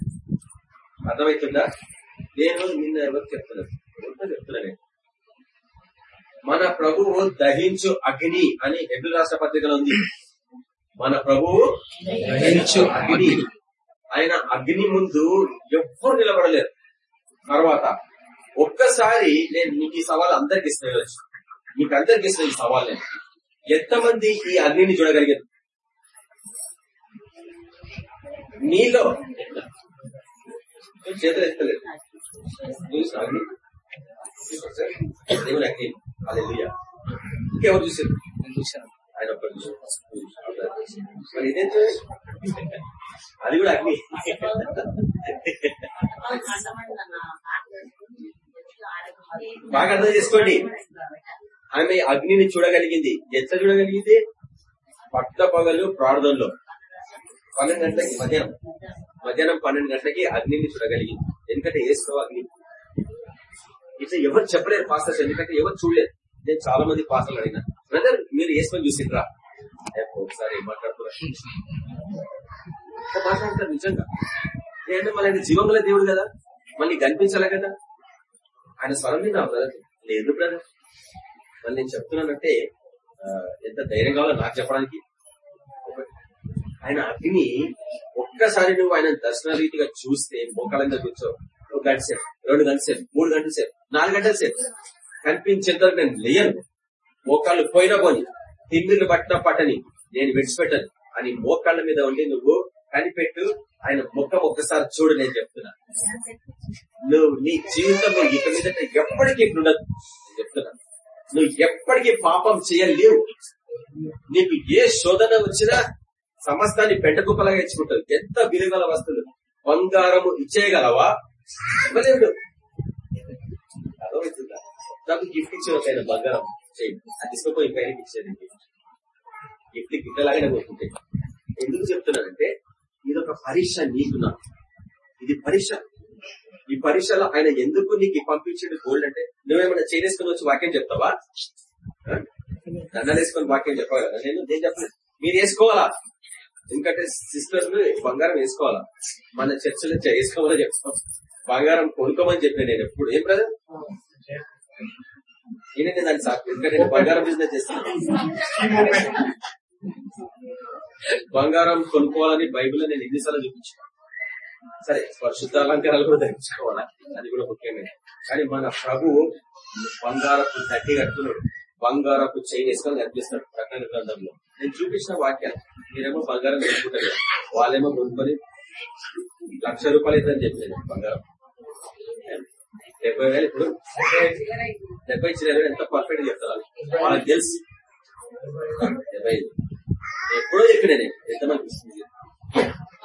అర్థమవుతుందా? నేను నిన్న ఎవరు చెప్తున్నాను ఎవరితో మన ప్రభువు దహించు అగ్ని అని హెబ్రి రాష్ట్ర పత్రికలో ఉంది. మన ప్రభువు దహించు అగ్ని. ఆయన అగ్ని ముందు ఎవ్వరు నిలబడలేరు. తర్వాత ఒక్కసారి నేను మీకు ఈ సవాల్ అందరికి ఇస్తాను మీకు అందరికి ఇస్తున్న ఈ సవాల్ నేను. ఎంతమంది ఈ అగ్నిని చూడగలిగారు? నీలో చేతులు ఎత్తలేదు. అగ్ని? దేవుని అగ్ని. అలెలుయా ఇంకెవరు చూసారు నేను చూశాను. ఆయన మరి ఇదేంటో? అది కూడా అగ్ని. బాగా అర్థం చేసుకోండి. ఆమె అగ్నిని చూడగలిగింది. ఎట్లా చూడగలిగింది? పట్ట పగలు ప్రార్థనలో. పన్నెండు గంటలకి మధ్యాహ్నం. మధ్యాహ్నం పన్నెండు గంటలకి అగ్నిని చూడగలిగింది. ఎందుకంటే ఏసుకో అగ్ని. ఇట్లా ఎవరు చెప్పలేరు పాస్టర్స్ ఎందుకంటే ఎవరు చూడలేరు. నేను చాలా మంది పాసలు అడిగినా బ్రదర్ మీరు వేసుకొని చూసిండ్రా? ఒకసారి మాట్లాడుతున్నా మాట్లాడతారు నిజంగా. ఏంటంటే మళ్ళీ ఆయన జీవం గల దేవుడు కదా. మళ్ళీ కనిపించాలి కదా? ఆయన స్వరం విన్నా బ్రదర్? లేదు బ్రదర్. మళ్ళీ నేను చెప్తున్నానంటే ఎంత ధైర్యం కావాలో నాకు చెప్పడానికి. ఆయన అగ్ని ఒక్కసారి నువ్వు ఆయన దర్శన రీతిగా చూస్తే మొక్కల మీద కూర్చో. ఒక గంట సేపు రెండు గంటల సేపు మూడు గంటల సేపు నాలుగు గంటల సేపు. కనిపించేంత నేను లేయను. మోకాళ్ళు పోయినా పోని. తిమ్మిర్లు పట్టిన పట్టని. నేను విడిచిపెట్టను. అని మోకాళ్ళ మీద ఉండి నువ్వు కనిపెట్టు. ఆయన ముఖం ఒక్కసారి చూడు నేను చెప్తున్నా. నువ్వు నీ జీవితంలో ఇక మీద ఎప్పటికీ ఉండదు. చెప్తున్నా. నువ్వు ఎప్పటికీ పాపం చేయలేవు. నీకు ఏ శోధన వచ్చినా సమస్తాన్ని పెంటకుప్పలాగా ఇచ్చుకుంటావు. ఎంత విలువల వస్తువులు. బంగారము ఇచ్చేయగలవా? అర్థమవుతుందా? నాకు గిఫ్ట్ ఇచ్చిన ఒక ఆయన బంగారం. అది తీసుకుపోయి పైన ఇచ్చేది గిఫ్ట్ గిట్టలాగానే పోతుంటాయి ఎందుకు చెప్తున్నానంటే ఇది ఒక పరీక్ష నీకు నాకు. ఇది పరీక్ష. ఈ పరీక్షలో ఆయన ఎందుకు నీకు ఈ పంపించాడు గోల్డ్ అంటే నువ్వేమైనా చేరేసుకుని వచ్చి వాక్యం చెప్తావా? ఆ? దండలు వేసుకొని వాక్యం చెప్పాలి కదా. నేను నేను చెప్పలేదు మీరు వేసుకోవాలా? ఎందుకంటే సిస్టర్స్ బంగారం వేసుకోవాలా? మన చర్చలో వేసుకోవాలని చెప్తాం. బంగారం కొనుక్కోమని చెప్పాను నేను ఎప్పుడు. ఏం బ్రదర్ ఏంటంటే దాన్ని సాకు? ఎందుకంటే బంగారం బిజినెస్ చేస్తాను బంగారం కొనుక్కోవాలని బైబిల్ నేను ఎన్నిసార్లు చూపించాను. సరే పరిశుద్ధ అలంకారాలు కూడా ధరించుకోవాలా? అది కూడా ముఖ్యమే. కానీ మన ప్రభు బంగారపు తట్టి కట్టుకున్నాడు. బంగారపు చైన్ వేసుకొని కనిపిస్తాడు ప్రకటన గ్రంథంలో. నేను చూపించిన వాక్యాలు. మీరేమో బంగారం కొనుక్కుంటారు. వాళ్ళేమో కొనుక్కొని లక్ష రూపాయలు అవుతుందని చెప్పాను బంగారం. డెబ్బై వేలు ఇప్పుడు డెబ్బై ఇచ్చిన ఎంత పర్ఫెక్ట్ చెప్తారు? వాళ్ళకి తెలుసు. డెబ్బై ఐదు. ఎప్పుడో చెప్పిన నేను ఎంతమంది ఇస్తుంది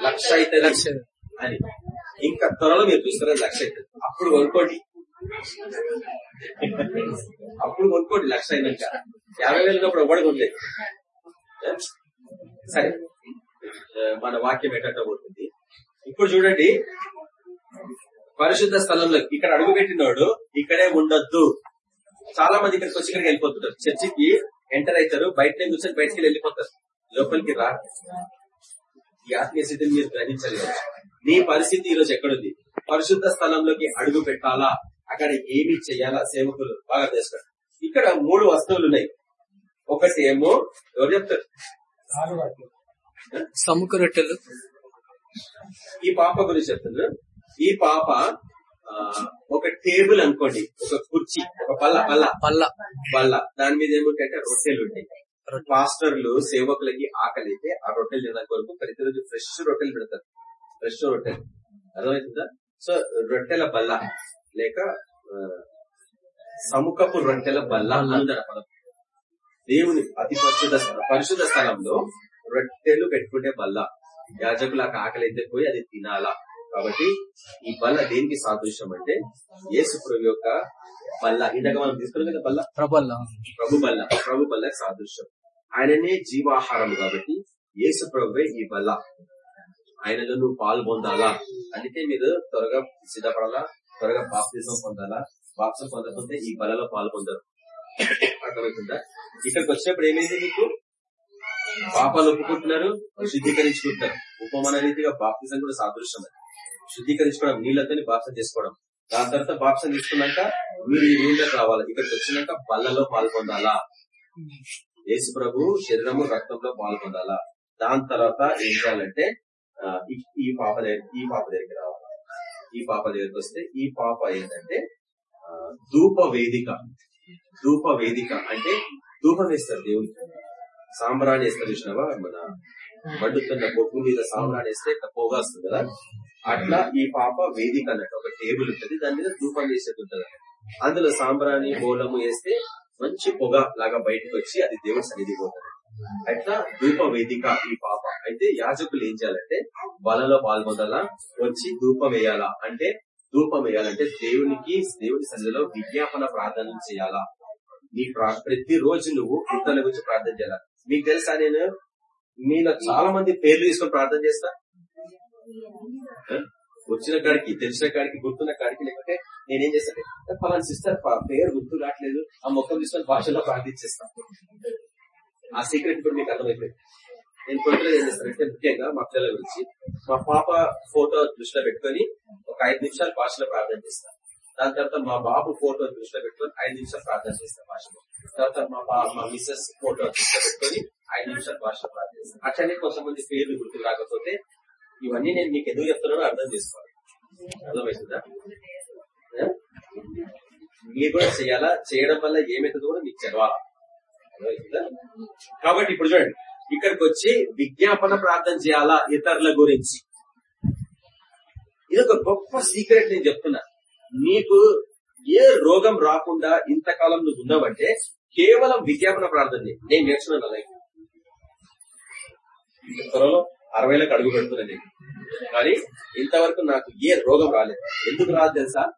లక్ష అయితే లక్ష. అని. ఇంకా త్వరలో మీరు చూస్తారా? లక్ష అవుతుంది అప్పుడు కొనుక్కోండి. అప్పుడు కొనుక్కోండి లక్ష అయినాక. యాభై వేలు అప్పుడు ఎవడు కొనలేదు? సరే. మన వాక్యం ఎట్ట పోతుంది? ఇప్పుడు చూడండి. పరిశుద్ధ స్థలంలో ఇక్కడ అడుగు పెట్టినోడు ఇక్కడే ఉండొద్దు. చాలా మంది ఇక్కడికి వచ్చి ఇక్కడికి వెళ్ళిపోతుంటారు. చర్చికి ఎంటర్ అవుతారు బయటనే కూర్చొని బయటకి వెళ్ళిపోతారు. లోపలికి రా. ఈ ఆత్మీయ స్థితిని మీరు గ్రహించాలి. నీ పరిస్థితి ఈ రోజు ఎక్కడుంది? పరిశుద్ధ స్థలంలోకి అడుగు పెట్టాలా? అక్కడ ఏమి చేయాలా? సేవకులు బాగా తెలుసుకోండి ఇక్కడ మూడు వస్తువులు ఉన్నాయి. ఒకటి ఏమో ఎవరు చెప్తారు? సముఖ రొట్టెలు. ఈ పాప గురించి చెప్తున్నారు. ఈ పాప ఒక టేబుల్ అనుకోండి ఒక కుర్చీ ఒక పల్ల పల్ల. పల్ల. బల్ల దాని మీద ఏముంటాయంటే రొట్టెలు ఉంటాయి. పాస్టర్లు సేవకులకి ఆకలి అయితే ఆ రొట్టెలు తినడానికి కొరకు ప్రతిరోజు ఫ్రెష్ రొట్టెలు పెడతారు. ఫ్రెష్ రొట్టెలు. అర్థమవుతుందా? సో రొట్టెల బల్ల లేక సముఖపు రొట్టెల బల్ల అందర పదం దేవుని అతి పరిశుద్ధ పరిశుద్ధ స్థలంలో రొట్టెలు పెట్టుకుంటే బల్ల యాజకులకు ఆకలి అయితే పోయి అది తినాలా. కాబట్టి ఈ బల్ల దేనికి సాదృశ్యం అంటే యేసు ప్రభు యొక్క బల్ల ఇందాక మనం తీసుకున్నాం కదా బల్ల? ప్రబల్ల ప్రభు బల్ల ప్రభు బల్ల సాదృశ్యం. ఆయననే జీవాహారం కాబట్టి యేసు ప్రభువే ఈ బల్ల. ఆయనలో నువ్వు పాలు పొందాలా? అందుకే మీరు త్వరగా సిద్ధపడాలా? త్వరగా బాప్తిజం పొందాలా? బాప్సం పొందకపోతే ఈ బలలో పాలు పొందరు. అర్థమవుతుందా? ఇక్కడికి వచ్చినప్పుడు ఏమైంది మీకు? పాపాలు ఒప్పుకుంటున్నారు శుద్ధీకరించుకుంటున్నారు. ఉపమాన రీతిగా బాప్తిజం కూడా సాదృశ్యం అది శుద్ధీకరించుకోవడం నీళ్ళతో బాప్సం చేసుకోవడం. దాని తర్వాత బాప్సం తీసుకున్నాక మీరు ఈ నీళ్ళకి రావాలి. ఇక్కడికి వచ్చినాక బల్లలో పాల్పొందాలా యేసు ప్రభు శరీరము రక్తంలో పాల్పొందాలా దాని తర్వాత ఏం చేయాలంటే ఈ- పాప దగ్గర ఈ పాప దగ్గరికి రావాలి. ఈ పాప దగ్గరికి వస్తే ఈ పాప ఏంటంటే ధూప వేదిక. ధూప వేదిక అంటే ధూపం వేస్తారు దేవునికి సాంబ్రాణి వేస్తారు చూసినావా మన? మండుతున్న బొగ్గు మీద సాంబ్రాణి వేస్తే ఇట్లా పొగ వస్తుంది కదా? అట్లా ఈ పాప వేదిక అన్నట్టు ఒక టేబుల్ ఉంటుంది. దాని మీద ధూపం వేసేది ఉంటుంది అందులో సాంబ్రాణి బోలము వేస్తే మంచి పొగ లాగా బయటకు వచ్చి అది దేవుడి సన్నిధి పోతుంది. అట్లా ధూప వేదిక ఈ పాప. అయితే యాజకులు ఏం చేయాలంటే బలలో పాల్గొనాలా వచ్చి ధూపం వేయాలా? అంటే ధూపం వేయాలంటే దేవునికి దేవుని సన్నిధిలో విజ్ఞాపన ప్రార్థన చేయాలా? నీ ప్రా- ప్రతి రోజు నువ్వు ఇతరుల గురించి ప్రార్థన చేయాలా? మీకు తెలుసా నేను? మీలో చాలా మంది పేర్లు తీసుకొని ప్రార్థన చేస్తా. వచ్చిన కాడికి తెలిసిన కాడికి గుర్తున్న కాడికి లేకుంటే నేనేం చేస్తాను? ఫలానా సిస్టర్ పేరు గుర్తు రావట్లేదు. ఆ మొక్కలు తీసుకొని భాషలో ప్రార్థించేస్తాను ఆ సీక్రెట్ కూడా మీకు అర్థమైపోయింది. నేను కొడుకులో ఏం చేస్తానంటే ముఖ్యంగా మా పిల్లల గురించి మా పాప ఫోటో దృష్టిలో పెట్టుకొని ఒక ఐదు నిమిషాలు భాషలో ప్రార్థన చేస్తాను దాని తర్వాత మా బాబు ఫోటో దృష్టిలో పెట్టుకొని ఐదు నిమిషాలు ప్రార్థన చేస్తాను భాషలో. తర్వాత మా బాబు మా మిస్సెస్ ఫోటో దృష్టిలో పెట్టుకొని ఐదు నిమిషాలు భాషలో ప్రార్థన చేస్తాను అట్లనే కొంతమంది పేర్లు గుర్తు రాకపోతే ఇవన్నీ నేను మీకు ఎందుకు చెప్తున్నానో అర్థం చేసుకోవాలి. అర్థమవుతుందా మీరు కూడా చేయాలా? చేయడం వల్ల ఏమైతుందో కూడా మీకు చదవాలా అర్థమవుతుందా కాబట్టి ఇప్పుడు చూడండి ఇక్కడికి వచ్చి విజ్ఞాపన ప్రార్థన చేయాలా ఇతరుల గురించి? ఇది ఒక గొప్ప సీక్రెట్ నేను చెప్తున్నా. నీకు ఏ రోగం రాకుండా ఇంతకాలం నువ్వు ఉన్నావంటే కేవలం విజ్ఞాపన ప్రార్థన నేను నేర్చుకున్నాను అలాగే త్వరలో అరవైలకు అడుగు పెడుతున్నాను నేను. కానీ ఇంతవరకు నాకు ఏ రోగం రాలేదు. ఎందుకు రాదు తెలుసా?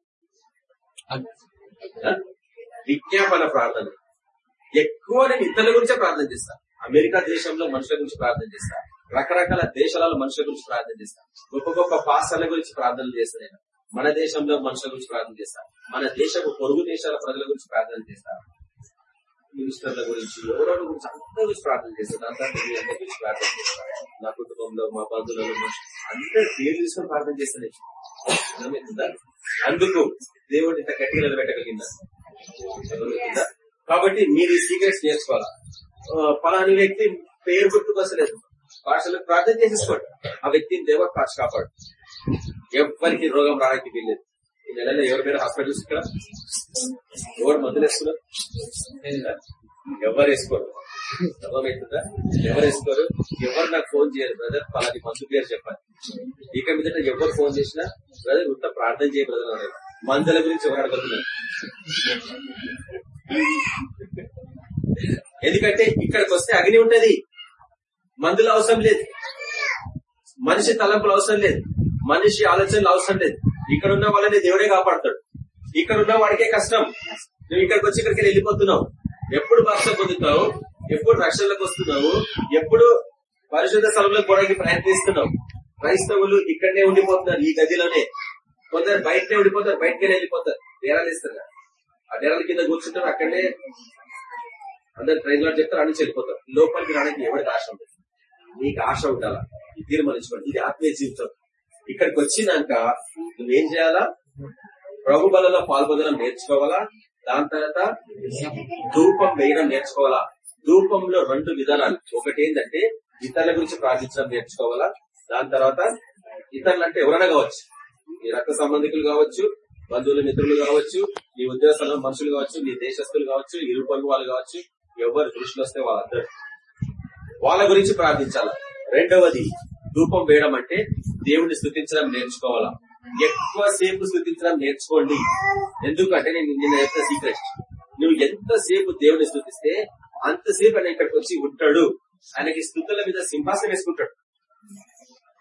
విజ్ఞాపన ప్రార్థన. ఎక్కువ నేను ఇతరుల గురించే ప్రార్థన చేస్తా. అమెరికా దేశంలో మనుషుల గురించి ప్రార్థన చేస్తా. రకరకాల దేశాలలో మనుషుల గురించి ప్రార్థన చేస్తా. గొప్ప గొప్ప పాసాల గురించి ప్రార్థనలు చేస్తా నేను. మన దేశంలో మనుషుల గురించి ప్రార్థన చేస్తా. మన దేశపు పొరుగు దేశాల ప్రజల గురించి ప్రార్థన చేస్తా. మినిస్టర్ల గురించి ఎవరో గురించి అందరి ప్రార్థన చేస్తాను దాని అందరి గురించి ప్రార్థన చేస్తాను. నా కుటుంబంలో మా బంధువులలో అందరూ అందరి పేరు తీసుకొని ప్రార్థన చేస్తాను అందుకు దేవుడు ఇంత గట్టిగా పెట్టగలిగిందా కాబట్టి మీరు ఈ సీక్రెట్స్ నేర్చుకోవాలా? పలాని వ్యక్తి పేరు గుర్తుకొస్తలేదు భాషలకు ప్రార్థన చేసేసుకోండి. ఆ వ్యక్తిని దేవ కాచి కాపాడు. ఎవరికి రోగం రావడానికి వీల్లేదు. ఈ నెలలో ఎవరి పేరు హాస్పిటల్స్ ఇక్కడ ఎవరు మందులు వేసుకున్నారు ఎవరు వేసుకోరు? అర్థమవుతుందా ఎవరు వేసుకోరు? ఎవరు నాకు ఫోన్ చేయరు? బ్రదర్ పలాది మందు పేరు చెప్పాలి ఇక మీద ఎవరు ఫోన్ చేసినా బ్రదర్ ఇంత ప్రార్థన చేయ బ్రదర్ అన్నారు మందుల గురించి ఎవరు అడగలుగుతున్నారు ఎందుకంటే ఇక్కడికి వస్తే అగ్ని ఉంటది. మందులు అవసరం లేదు. మనిషి తలంపులు అవసరం లేదు. మనిషి ఆలోచనలు అవసరం లేదు. ఇక్కడ ఉన్న వాళ్ళని దేవుడే కాపాడతాడు. ఇక్కడ ఉన్న వాడికే కష్టం. నువ్వు ఇక్కడికి వచ్చి ఇక్కడికి వెళ్ళిపోతున్నావు. ఎప్పుడు భాష పొందుతావు? ఎప్పుడు రక్షణలకు వస్తున్నావు? ఎప్పుడు పరిశుద్ధ స్థలంలో పోవడానికి ప్రయత్నిస్తున్నావు? క్రైస్తవులు ఇక్కడనే ఉండిపోతున్నారు ఈ గదిలోనే. కొందరు బయటనే ఉండిపోతారు బయటకే వెళ్ళిపోతారు. డేరాలు ఇస్తారు ఆ డేరాల కింద కూర్చుంటారు అక్కడనే. అందరు ప్రైజ్ వాళ్ళు చెప్తారు అని వెళ్ళిపోతారు లోపలికి రావడానికి ఎవరికి ఆశ ఉంటుంది నీకు ఆశ ఉండాలా? తీర్మానించుకోండి. ఇది ఆత్మీయ జీవితం. ఇక్కడికి వచ్చినాక నువ్వేం చేయాలా? ప్రభు బలలో పాల్గొనడం నేర్చుకోవాలా? దాని తర్వాత ధూపం వేయడం నేర్చుకోవాలా? ధూపంలో రెండు విధానాలు. ఒకటి ఏంటంటే ఇతరుల గురించి ప్రార్థించడం నేర్చుకోవాలా? దాని తర్వాత ఇతరులు అంటే ఎవరైనా కావచ్చు. నీ రక్త సంబంధికులు కావచ్చు బంధువులు మిత్రులు కావచ్చు నీ ఉద్యోగస్థలంలో మనుషులు కావచ్చు నీ దేశస్తులు కావచ్చు ఇరు పొరుగు వాళ్ళు కావచ్చు ఎవరు దృష్టిలో వస్తే వాళ్ళందరూ. వాళ్ళ గురించి ప్రార్థించాలా? రెండవది ధూపం వేయడం అంటే దేవుని స్థుతించడం నేర్చుకోవాలా? ఎక్కువ సేపు స్థుతించడం నేర్చుకోండి. ఎందుకంటే నేను నిన్న చెప్తా సీక్రెట్ నువ్వు ఎంతసేపు దేవుని స్థుతిస్తే అంతసేపు ఆయన ఇక్కడికి వచ్చి ఉంటాడు. ఆయనకి స్థుతుల మీద సింహాసనం వేసుకుంటాడు.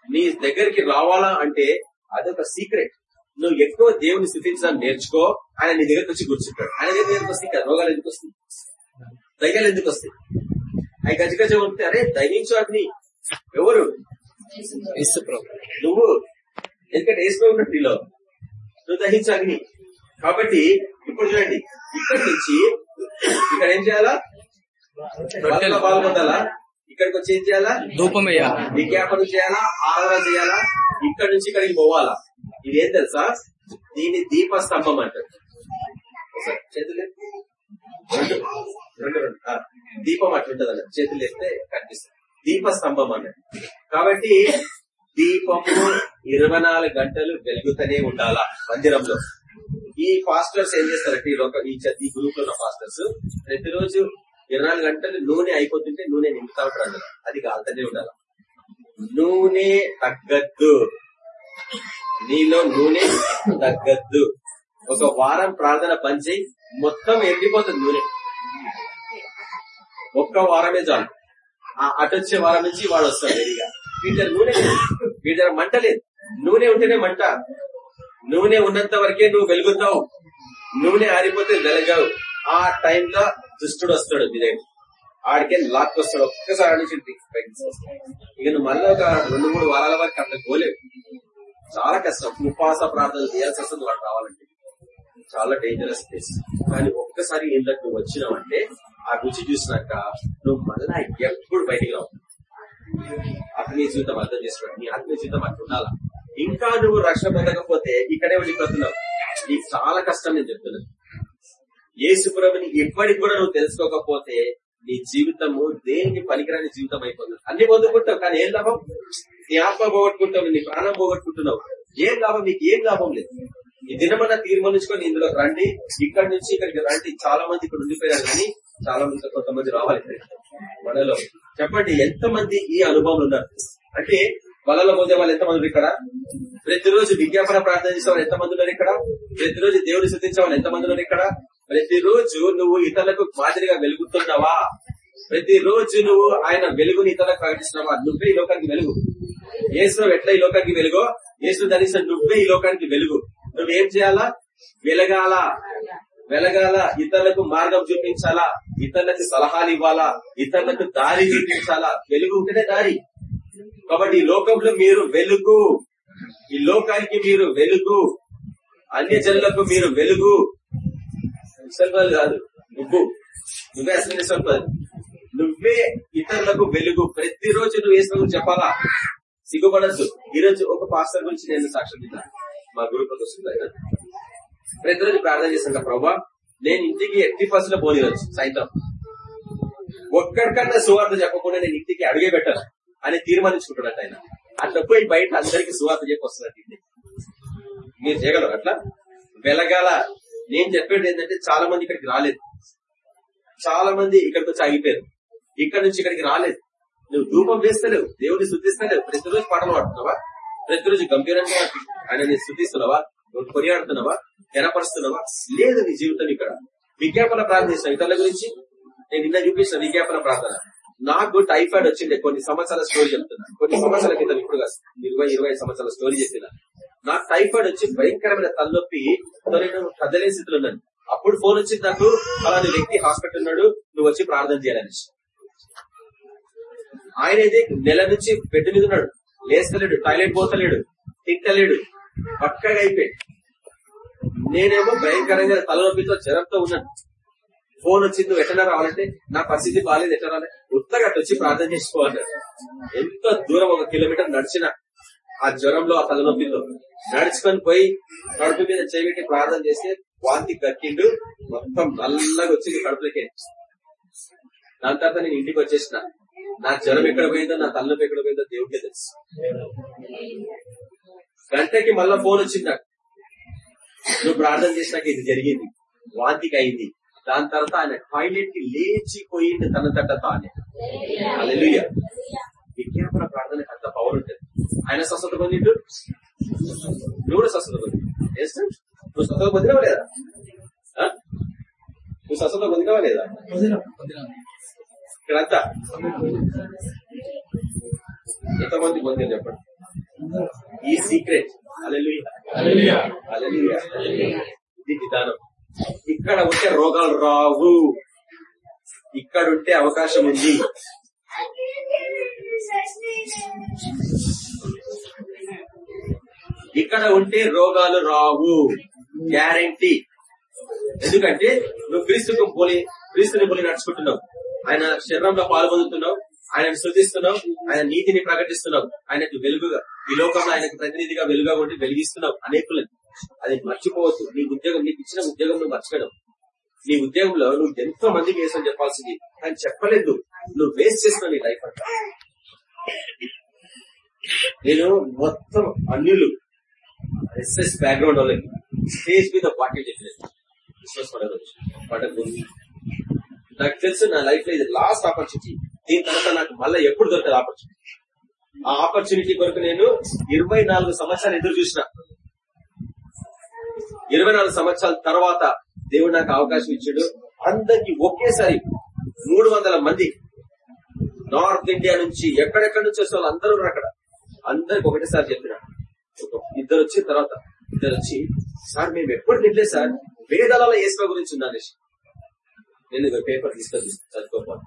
నీ దగ్గరికి రావాలా అంటే అదొక సీక్రెట్ నువ్వు ఎక్కువ దేవుని స్థుతించడం నేర్చుకో ఆయన నీ దగ్గరకు వచ్చి కూర్చుంటాడు. ఆయన దగ్గరకు వస్తే ఇంకా రోగాలు ఎందుకు వస్తుంది దయ్యాలు ఎందుకు వస్తాయి? అవి గజ గజ ఉంటే అరే దయించు అగ్ని. ఎవరు? యేసు ప్రభు నువ్వు ఎందుకంటే వేసుకుని ఉన్నట్టు నీలో నువ్వు దహించు అగ్ని. కాబట్టి ఇప్పుడు చూడండి ఇక్కడి నుంచి ఇక్కడ ఏం చేయాలా? పాల్గొనాలా ఇక్కడికి వచ్చి ఏం చేయాలా? ధూపం వేయాలి? విజ్ఞాపనం చేయాలా? ఆరాధన చేయాలా? ఇక్కడ నుంచి ఇక్కడికి పోవాలా? ఇదేం తెలుసా? దీన్ని దీపస్తంభం అంటారు. చేతులు. రెండు. రెండు దీపం అట్లుంటది చేతులు ఎత్తే కనిపిస్తుంది. దీపస్తంభం అన్నది. కాబట్టి దీపము ఇరవై నాలుగు గంటలు వెలుగుతూనే ఉండాలా మందిరంలో? ఈ ఫాస్టర్స్ ఏం చేస్తారంటే ఈ లోక ఈ గ్రూప్లో ఉన్న పాస్టర్స్ ప్రతిరోజు ఇరవై నాలుగు గంటలు నూనె అయిపోతుంటే నూనె నింపుతా ఉంటారు అది కాలుతూనే ఉండాలి? నూనె తగ్గద్దు. నీలో నూనె తగ్గద్దు. ఒక వారం ప్రార్థన పనిచేయి మొత్తం ఎండిపోతుంది నూనె. ఒక్క వారమే చాలు. అటొచ్చే వారం నుంచి వాడు వస్తాడు రెడీగా. వీటి దగ్గర నూనె వీటి దగ్గర మంట లేదు. నూనె ఉంటేనే మంట. నూనె ఉన్నంత వరకే నువ్వు వెలుగుతావు. నూనె ఆరిపోతే వెలగావు. ఆ టైంలో దుష్టుడు వస్తాడు నీ దగ్గర ఆడికే లాక్ వస్తాడు. ఒక్కసారి నుంచి ఇక నువ్వు మళ్ళీ ఒక రెండు మూడు వారాల వరకు అట్లా పోలేవు. చాలా కష్టం. ఉపాస ప్రార్థనలు చేయాల్సి వస్తుంది వాడు రావాలంటే. చాలా డేంజరస్ ప్లేస్ కానీ ఒక్కసారి ఇంట్లోకి నువ్వు వచ్చినావంటే ఆ రుచి చూసినాక నువ్వు మళ్ళా ఎప్పుడు బయటికి రావు ఆత్మీయ జీవితం అర్థం చేసుకోండి. నీ ఆత్మీయ జీవితం అట్లా ఉండాలా? ఇంకా నువ్వు రక్షణ పొందకపోతే ఇక్కడే ఉండిపోతున్నావు నీకు చాలా కష్టం నేను చెప్తున్నాను. ఏసుప్రభుని ఎప్పటికి కూడా నువ్వు తెలుసుకోకపోతే నీ జీవితము దేనికి పనికిరాని జీవితం అయిపోతుంది. అన్ని పొందుకుంటావు కానీ ఏం లాభం? నీ ఆత్మ పోగొట్టుకుంటావు నీ ప్రాణం పోగొట్టుకుంటున్నావు. ఏం లాభం? నీకు ఏం లాభం లేదు. ఈ దినమన్నా తీర్మానించుకొని ఇందులో రండి. ఇక్కడి నుంచి ఇక్కడికి రండి. చాలా మంది ఇక్కడ ఉండిపోయారు కానీ చాలా మంది కొంతమంది రావాలి మనలో చెప్పండి ఎంత మంది ఈ అనుభవం ఉన్నారు? అంటే వలలో పోతే వాళ్ళు ఎంత మంది ఇక్కడ? ప్రతిరోజు విజ్ఞాపన ప్రార్థన చేసే వాళ్ళు ఎంత ఉన్నారు ఇక్కడ? ప్రతిరోజు దేవుని శుద్ధించే వాళ్ళు ఎంత మంది ఉన్నారు ఇక్కడ? ప్రతిరోజు నువ్వు ఇతరులకు మాదిరిగా వెలుగుతున్నావా? ప్రతిరోజు నువ్వు ఆయన వెలుగుని ఇతరులకు ప్రకటిస్తున్నావా? నువ్వే ఈ లోకానికి వెలుగు. యేసు ఎట్లా ఈ లోకానికి వెలుగో? యేసు ధరించిన నువ్వే ఈ లోకానికి వెలుగు. నువ్వేం చేయాలా? వెలగాల? వెలగాల ఇతరులకు మార్గం చూపించాలా? ఇతరులకు సలహాలు ఇవ్వాలా? ఇతరులకు దారి చూపించాలా? వెలుగు ఉంటేనే దారి. కాబట్టి ఈ లోకంలో మీరు వెలుగు. ఈ లోకానికి మీరు వెలుగు. అన్య జనులకు మీరు వెలుగు. సంపద కాదు నువ్వు. నువ్వే అసలు సంపద నువ్వే ఇతరులకు వెలుగు. ప్రతిరోజు నువ్వు వేసిన చెప్పాలా? సిగ్గుపడద్దు. ఈ రోజు ఒక పాస్టర్ గురించి నేను సాక్ష్యం మా గ్రూప్లోకి వస్తుంది ప్రతిరోజు ప్రార్థన చేస్తాను ప్రభా. నేను ఇంటికి ఎట్టి బస్సులో పోనివచ్చు సాయంత్రం ఒక్కడికన్నా సువార్త చెప్పకుండా నేను ఇంటికి అడిగే పెట్టను అని తీర్మానించుకుంటున్నట్టు ఆయన. అట్లా పోయి బయట అందరికి సువార్త చెప్పి వస్తున్నట్టు ఇంటికి మీరు చేయగలరు అట్లా? వెలగాల నేను చెప్పేది ఏంటంటే చాలా మంది ఇక్కడికి రాలేదు. చాలా మంది ఇక్కడికి వచ్చి ఆగిపోయారు. ఇక్కడ నుంచి ఇక్కడికి రాలేదు. నువ్వు ధూపం వేస్తలేవు దేవుడిని శుద్ధిస్తలేవు ప్రతిరోజు పాటలు పాడుతున్నావా? ప్రతిరోజు గంభీరంగా ఆయన శుద్ధిస్తున్నావా నువ్వు కొనియాడుతున్నావా? ఘనపరుస్తున్నావా లేదు నీ జీవితం ఇక్కడ. విజ్ఞాపన ప్రార్థన చేసిన ఇతరుల గురించి నేను నిన్న చూపించిన విజ్ఞాపన ప్రార్థన. నాకు టైఫాయిడ్ వచ్చిండే కొన్ని సంవత్సరాల స్టోరీ చెప్తున్నా. కొన్ని సంవత్సరాల క్రితం ఇప్పుడు ఇరవై ఇరవై సంవత్సరాల స్టోరీ చెప్పిన నాకు టైఫాయిడ్ వచ్చి భయంకరమైన తలనొప్పి. నేను కదలే స్థితిలో ఉన్నాను. అప్పుడు ఫోన్ వచ్చింది నాకు. అలాంటి వ్యక్తి హాస్పిటల్ ఉన్నాడు. నువ్వు వచ్చి ప్రార్థన చేయాలని. ఆయన అయితే నెల నుంచి బెడ్ మీద ఉన్నాడు. లేస్తలేడు. టాయిలెట్ పోతలేడు. తింటలేడు పక్కగా అయిపోయి నేనేమో భయంకరంగా తలనొప్పితో జ్వరంతో ఉన్నాను. ఫోన్ వచ్చింది ఎట్లా రావాలంటే? నా పరిస్థితి బాగాలేదు ఎట్లా రావాలి ఉత్తగా వచ్చి ప్రార్థన చేసుకోవాలి. ఎంత దూరం ఒక కిలోమీటర్ నడిచిన ఆ జ్వరంలో ఆ తలనొప్పితో నడుచుకొని పోయి కడుపు మీద చేపెట్టి ప్రార్థన చేస్తే వాంతి గక్కిండు. మొత్తం నల్లగా వచ్చింది కడుపులకే. దాని తర్వాత నేను ఇంటికి వచ్చేసిన. నా జ్వరం ఎక్కడ పోయిందో నా తలనొప్పి ఎక్కడ పోయిందో దేవుడికే తెలుసు. గంటకి మళ్ళా ఫోన్ వచ్చింది నాకు. నువ్వు ప్రార్థన చేసినాక ఇది జరిగింది. వాంతికి అయింది. దాని తర్వాత ఆయన టాయిలెట్కి లేచిపోయింది తన తట తానే. అల్లెలుయ్య విజ్ఞాపన ప్రార్థనకి అంత పవర్ ఉంటుంది. ఆయన స్వస్థత పొందిండు? నువ్వు కూడా స్వస్థత పొంది నువ్వు స్వస్థత పొందినవా లేదా? నువ్వు స్వస్థత పొందినవా లేదా? ఇక్కడంతా. ఎంతమంది పొందారు చెప్పండి? ఈ సీక్రెట్ ఇది విధానం. ఇక్కడ ఉంటే రోగాలు రావు. ఇక్కడ ఉంటే అవకాశం ఉంది. ఇక్కడ ఉంటే రోగాలు రావు. గ్యారంటీ ఎందుకంటే నువ్వు క్రీస్తుకు పోలి క్రీస్తుని పోలి నడుచుకుంటున్నావు. ఆయన శరీరంలో పాల్పొందుతున్నావు ఆయన శృతిస్తున్నావు ఆయన నీతిని ప్రకటిస్తున్నావు ఆయనకు వెలుగుగా ఈ లోకంలో ఆయనకు ప్రతినిధిగా వెలుగా ఉండి వెలిగిస్తున్నావు అనేకులని. అది మర్చిపోవద్దు. నీ ఉద్యోగం నీకు ఇచ్చిన ఉద్యోగం నువ్వు మర్చిపోయావు నీ ఉద్యోగంలో నువ్వు ఎంతో మందికి వేసావు చెప్పాల్సింది. కానీ చెప్పలేదు. నువ్వు వేస్ట్ చేస్తున్నావు నీ లైఫ్ అంతా. నేను మొత్తం అన్యులు ఎస్ఎస్ బ్యాక్గ్రౌండ్ వాళ్ళకి స్టేజ్ మీద పార్టీ చెప్పలేదు విశ్వాస పండుగ రోజు పండుగ నాకు తెలుసు నా లైఫ్లో ఇది లాస్ట్ ఆపర్చునిటీ దీని తర్వాత నాకు మళ్ళీ ఎప్పుడు దొరకదు ఆపర్చునిటీ ఆ ఆపర్చునిటీ కొరకు నేను ఇరవై నాలుగు సంవత్సరాలు ఎదురు చూసిన. ఇరవై నాలుగు సంవత్సరాల తర్వాత దేవుడు నాకు అవకాశం ఇచ్చాడు. అందరికి ఒకేసారి మూడు వందల మంది నార్త్ ఇండియా నుంచి ఎక్కడెక్కడి నుంచి వచ్చే వాళ్ళు అందరూ అక్కడ. అందరికి ఒకటేసారి చెప్పిన. ఇద్దరు వచ్చిన తర్వాత ఇద్దరు వచ్చి సార్ మేము ఎప్పుడు తినలేదు సార్. వేదాల ఏసుల గురించి ఉంది నేను పేపర్ తీసుకొని చదువుకోపోను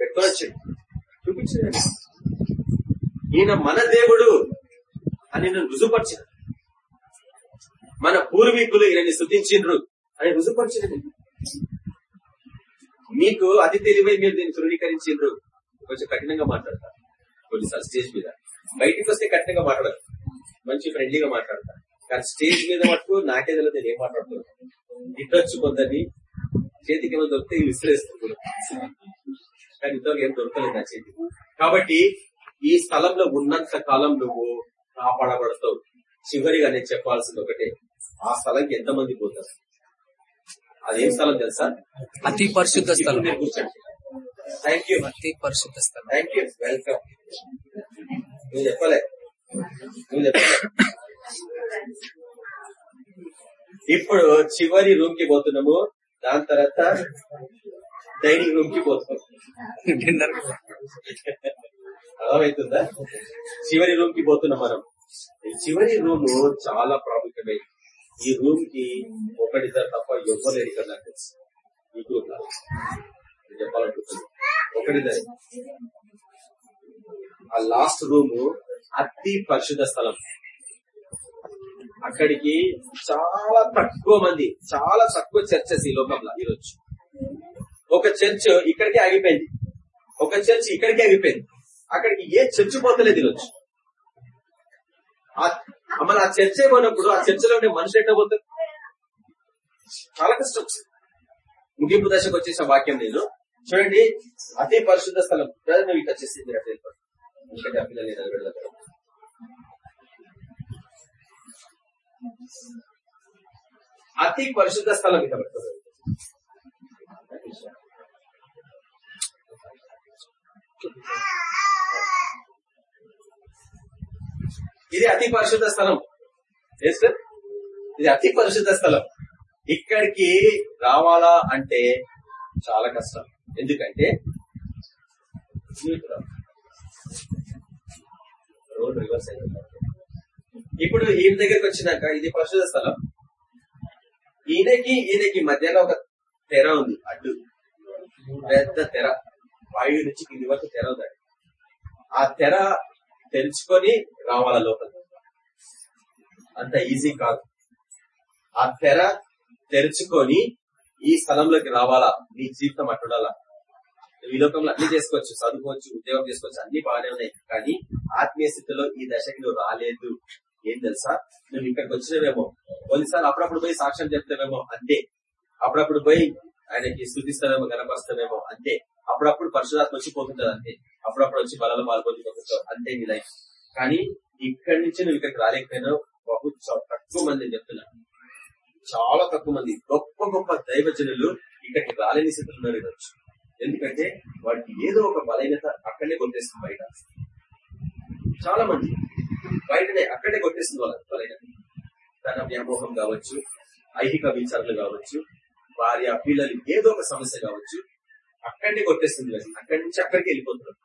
పెట్టుకోవచ్చు. వచ్చాడు ఈయన మన దేవుడు అని నేను రుజుపరిచిన మన పూర్వీకులు ఈయనని స్థుతించిండ్రు అని రుజుపరిచిన మీకు అతి తెలివై మీరు దీన్ని ధృవీకరించిండ్రు కొంచెం కఠినంగా మాట్లాడతారు కొన్నిసార్లు స్టేజ్ మీద. బయటికి వస్తే కఠినంగా మాట్లాడదు మంచి ఫ్రెండ్లీగా మాట్లాడతారు కానీ స్టేజ్ మీద మటుకు నాకే తెలియదు నేను ఏం మాట్లాడుతున్నాను. ఇట్టొచ్చు కొందరిని చేతికి ఏమో దొరికితే ఇవి విసిరేస్తున్నారు కానీ ఇంతవరకు ఏం దొరకలేదు నా చేతికి. కాబట్టి ఈ స్థలంలో ఉన్నంత కాలం నువ్వు కాపాడబడతావు. చివరిగా నేను చెప్పాల్సింది ఒకటే ఆ స్థలంకి ఎంతమంది పోతారు? అదేం స్థలం తెలుసా? అతి పరిశుద్ధ స్థలం. కూర్చోండి. థ్యాంక్ యూ అతి పరిశుద్ధ స్థలం. థ్యాంక్ యూ వెల్కమ్ నువ్వు చెప్పలే. నువ్వు చెప్పలే. ఇప్పుడు చివరి రూమ్కి పోతున్నాము. దాని తర్వాత డైనింగ్ రూమ్కి పోతున్నాం. డిన్నర్. అర్థమవుతుందా చివరి రూమ్కి పోతున్నాం మనం. ఈ చివరి రూమ్ చాలా ప్రాముఖ్యమైనది ఈ రూమ్కి ఒకటిద్దరు తప్ప ఎవ్వరు లేరు ఇక్కడ నాకు ఈ గ్రూప్లో నేను చెప్పాలనుకుంటున్నాను ఒకటిద్దరు ఆ లాస్ట్ రూమ్ అతి పరిశుద్ధ స్థలం. అక్కడికి చాలా తక్కువ మంది చాలా తక్కువ చర్చస్ ఈ లోకంలో ఈరోజు. ఒక చర్చ్ ఇక్కడికే ఆగిపోయింది. ఒక చర్చ్ ఇక్కడికే ఆగిపోయింది. అక్కడికి ఏ చర్చ్ పోతలేదు ఈరోజు. మన ఆ చర్చ పోయినప్పుడు ఆ చర్చలో ఉండే మనుషులు ఎట్లా పోతారు? చాలా కష్టం. ముగింపు దశకు వచ్చేసిన వాక్యం నేను. చూడండి అతి పరిశుద్ధ స్థలం. నువ్వు ఇక్కడ చేసింది అట్లా వెళ్ళిపోండి. నిలబెడతారు అతి పరిశుద్ధ స్థలం ఇక్కడ ఇది అతి పరిశుద్ధ స్థలం. ఇది అతి పరిశుద్ధ స్థలం. ఇక్కడికి రావాలా అంటే చాలా కష్టం. ఎందుకంటే రోడ్ రివర్స్ అయిపోతారు ఇప్పుడు ఈయన దగ్గరికి వచ్చినాక ఇది పరిశుధ స్థలం. ఈయనకి ఈయనకి మధ్యలో ఒక తెర ఉంది అడ్డు. పెద్ద తెర. వాయు నుంచి కింది వరకు తెర ఉంది. ఆ తెర తెరుచుకొని రావాల లోపల. అంత ఈజీ కాదు. ఆ తెర తెరుచుకొని ఈ స్థలంలోకి రావాలా? నీ జీవితం అట్టుండాలా ఈ లోకంలో అన్ని చేసుకోవచ్చు చదువుకోవచ్చు ఉద్యోగం చేసుకోవచ్చు అన్ని బాగానే ఉన్నాయి. కానీ ఆత్మీయ స్థితిలో ఈ దశకి నువ్వు రాలేదు. ఏం తెలుసా? నువ్వు ఇక్కడికి వచ్చినవేమో. కొన్నిసార్లు అప్పుడప్పుడు పోయి సాక్ష్యం చెప్తామేమో అంతే. అప్పుడప్పుడు పోయి ఆయనకి స్థుతిస్తామేమో గనపరుస్తావేమో అంతే. అప్పుడప్పుడు పరిశుధాత్మ వచ్చిపోతుంటది అంతే. అప్పుడప్పుడు వచ్చి బలలో పాల్పొందిపోతుంటావు అంతే నీ లైఫ్. కానీ ఇక్కడి నుంచి నువ్వు ఇక్కడికి రాలేకపోయినావు బహు తక్కువ మంది చెప్తున్నా. చాలా తక్కువ మంది. గొప్ప గొప్ప దైవజనులు ఇక్కడికి రాలేని స్థితిలో ఉన్నారు ఈరోజు. ఎందుకంటే వాటికి ఏదో ఒక బలహీనత అక్కడనే కొట్టేస్తుంది బయట. చాలా మంది. బయటనే అక్కడే కొట్టేస్తుంది వాళ్ళ బలహీనత తన వ్యామోహం కావచ్చు ఐహిక విచారణలు కావచ్చు భార్య పిల్లలు ఏదో ఒక సమస్య కావచ్చు అక్కడనే కొట్టేస్తుంది వీళ్ళని. అక్కడి నుంచి అక్కడికి వెళ్ళిపోతున్నాడు.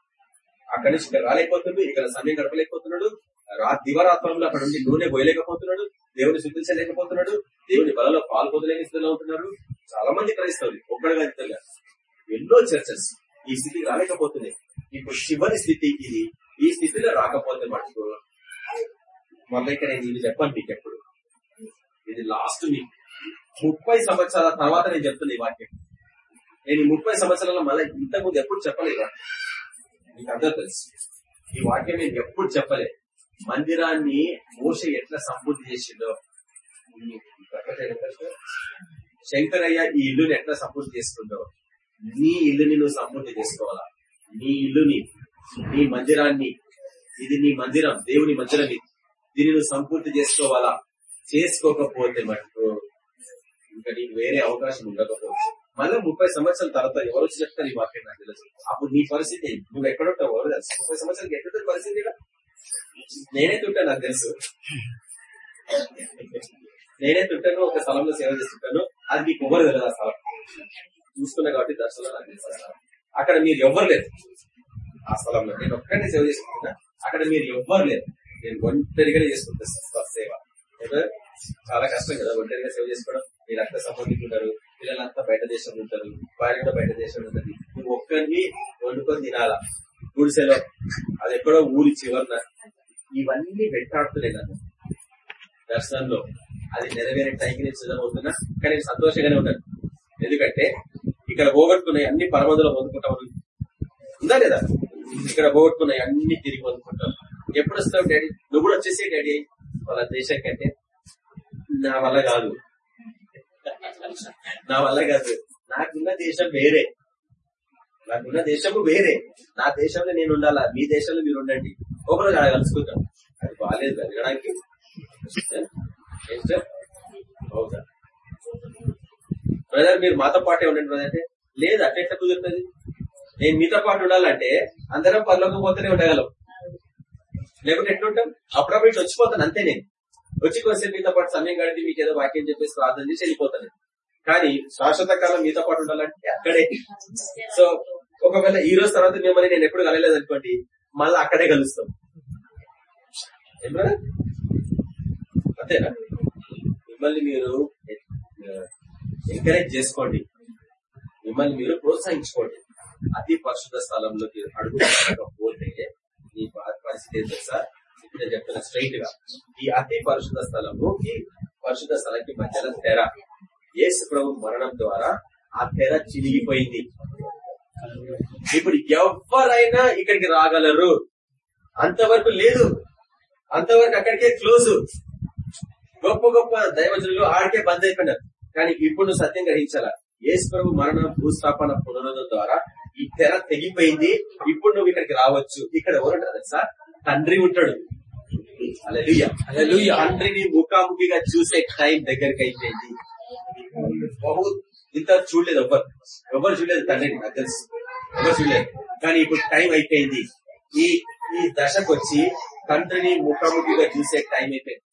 అక్కడి నుంచి ఇక్కడ రాలేకపోతున్నాడు ఇక్కడ సమయం గడపలేకపోతున్నాడు రా దివరాత్రంలో అక్కడ నుండి నూనె పోయలేకపోతున్నాడు దేవుని శుద్ధించలేకపోతున్నాడు దేవుని బలలో పాల్పొందలేని స్థితిలో ఉంటున్నారు చాలా మంది క్రైస్తవులు ఒక్కడగా ఎన్నో చర్చస్ ఈ స్థితికి రాలేకపోతున్నాయి. ఇప్పుడు చివరి స్థితి ఇది. ఈ స్థితిలో రాకపోతే మటుకు మళ్ళీ ఇక్కడ నేను చెప్పాను మీకు ఎప్పుడు. ఇది లాస్ట్ మీకు. ముప్పై సంవత్సరాల తర్వాత నేను చెప్తున్నా ఈ వాక్యం. నేను ముప్పై సంవత్సరాల మళ్ళీ ఇంతకుముందు ఎప్పుడు చెప్పలేదు. మీకు అందరూ తెలుసు. ఈ వాక్యం నేను ఎప్పుడు చెప్పలేదు. మందిరాన్ని మోస ఎట్లా సంపూర్తి చేసిండో. శంకరయ్య ఈ ఇల్లుని ఎట్లా సంపూర్తి చేసుకుంటావు నీ ఇల్లుని నువ్వు సంపూర్తి చేసుకోవాలా? నీ ఇల్లుని నీ మందిరాన్ని ఇది నీ మందిరం దేవుని మందిరం ఇది. దీన్ని నువ్వు సంపూర్తి చేసుకోవాలా? చేసుకోకపోతే మటుకు ఇంకా నీకు వేరే అవకాశం ఉండకపోవచ్చు. మళ్ళీ ముప్పై సంవత్సరాల తర్వాత ఎవరు వచ్చి చెప్తారు ఈ వాక్యం నాకు తెలుసు. అప్పుడు నీ పరిస్థితి నువ్వు ఎక్కడ ఉంటావు? ఎవరు తెలుసు? ముప్పై సంవత్సరాలకి ఎక్కడ పరిస్థితి నేనే తుంటాను నాకు తెలుసు. నేనే తింటాను ఒక స్థలంలో సేవ చేస్తుంటాను. అది మీకు ఎవరు తెలియదు ఆ స్థలం. చూసుకున్నా కాబట్టి దర్శనం నాకు తెలుసు అక్కడ మీరు ఎవ్వరు లేదు ఆ స్థలంలో. నేను ఒక్కడిని సేవ చేస్తున్నా అక్కడ మీరు ఎవ్వరు లేరు. నేను ఒంటరిగానే చేసుకుంటా సేవ. చాలా కష్టం కదా ఒంటరిగా సేవ చేసుకోవడం. మీరు అంతా సంబంధించి ఉంటారు. పిల్లలంతా బయట దేశం ఉంటారు. భార్య కూడా బయట దేశం ఉంటుంది నువ్వు ఒక్కరిని వండుకొని తినాలా? గుడిసెలో అది ఎక్కడో ఊరి చివరన. ఇవన్నీ వెంటాడుతున్నాయి నన్ను. దర్శనంలో. అది నెరవేరే టైంకి నేను సిద్ధమవుతున్నా కానీ నేను సంతోషంగానే ఉన్నాను ఎందుకంటే ఇక్కడ పోగొట్టుకునే అన్ని పరమందులో పొందుకుంటాం ఉందా లేదా? ఇక్కడ పోగొట్టుకున్నాయి అన్ని తిరిగి పొందుకుంటాం ఎప్పుడు వస్తావు డాడీ? నువ్వు కూడా వచ్చేసే డాడీ. వాళ్ళ దేశం కంటే నా వల్ల కాదు. నా వల్ల కాదు. నాకున్న దేశం వేరే. నాకున్న దేశము వేరే. నా దేశంలో నేను ఉండాలా? మీ దేశంలో మీరు ఉండండి. ఒకరు కలుసుకుంటాం. అది బాగాలేదు అడగడానికి అవునా? బ్రదర్ మీరు మాతో పాటే ఉండండి బ్రదర్ అంటే లేదు అట్లా ఎట్లా కుదురుతుంది? నేను మీతో పాటు ఉండాలంటే అందరం పనిలోకి పోతూనే ఉండగలం. లేకుంటే ఎట్లుంటాం అప్పుడప్పుడు ఇట్లా వచ్చిపోతాను అంతే నేను. వచ్చి కొంచెం మీతో పాటు సమయం గడిపి మీకు ఏదో వాక్యం చెప్పేసి ప్రార్థన చేసి వెళ్ళిపోతాను. కానీ శాశ్వత కాలం మీతో పాటు ఉండాలంటే అక్కడే. సో ఒకవేళ ఈ రోజు తర్వాత మిమ్మల్ని నేను ఎప్పుడు కలలేదు అనుకోండి మళ్ళీ అక్కడే కలుస్తాం. అంతేనా? మిమ్మల్ని మీరు ఎంకరేజ్ చేసుకోండి. మిమ్మల్ని మీరు ప్రోత్సహించుకోండి. అతి పరిశుద్ధ స్థలంలోకి అడుగు పోతే నీ పరిస్థితి ఏంటో సార్ చెప్తున్నా స్ట్రైట్గా. ఈ అతి పరిశుద్ధ స్థలంలోకి పరిశుద్ధ స్థలంకి మధ్యలో తెర. యేసు ప్రభు మరణం ద్వారా ఆ తెర చిరిగిపోయింది. ఇప్పుడు ఎవరైనా ఇక్కడికి రాగలరు? అంతవరకు లేదు అంతవరకు అక్కడికే క్లోజ్. గొప్ప గొప్ప దైవజనులు ఆడికే బంద్ అయిపోయినారు. కానీ ఇప్పుడు నువ్వు సత్యం గ్రహించాలా? యేసు ప్రభు మరణ భూస్థాపన పునరుద్ధం ద్వారా ఈ తెర తెగిపోయింది. ఇప్పుడు నువ్వు ఇక్కడికి రావచ్చు. ఇక్కడ ఎవరుంటారు తెలుసా? తండ్రి ఉంటాడు. తండ్రిని ముఖాముఖిగా చూసే టైం దగ్గరికి అయిపోయింది. బహు ఇంత చూడలేదు ఎవ్వరు ఎవరు చూడలేదు తండ్రిని నాకు తెలుసు. ఎవరు చూడలేదు. కానీ ఇప్పుడు టైం అయిపోయింది. ఈ ఈ దశకు వచ్చి తండ్రిని ముఖాముఖిగా చూసే టైం అయిపోయింది.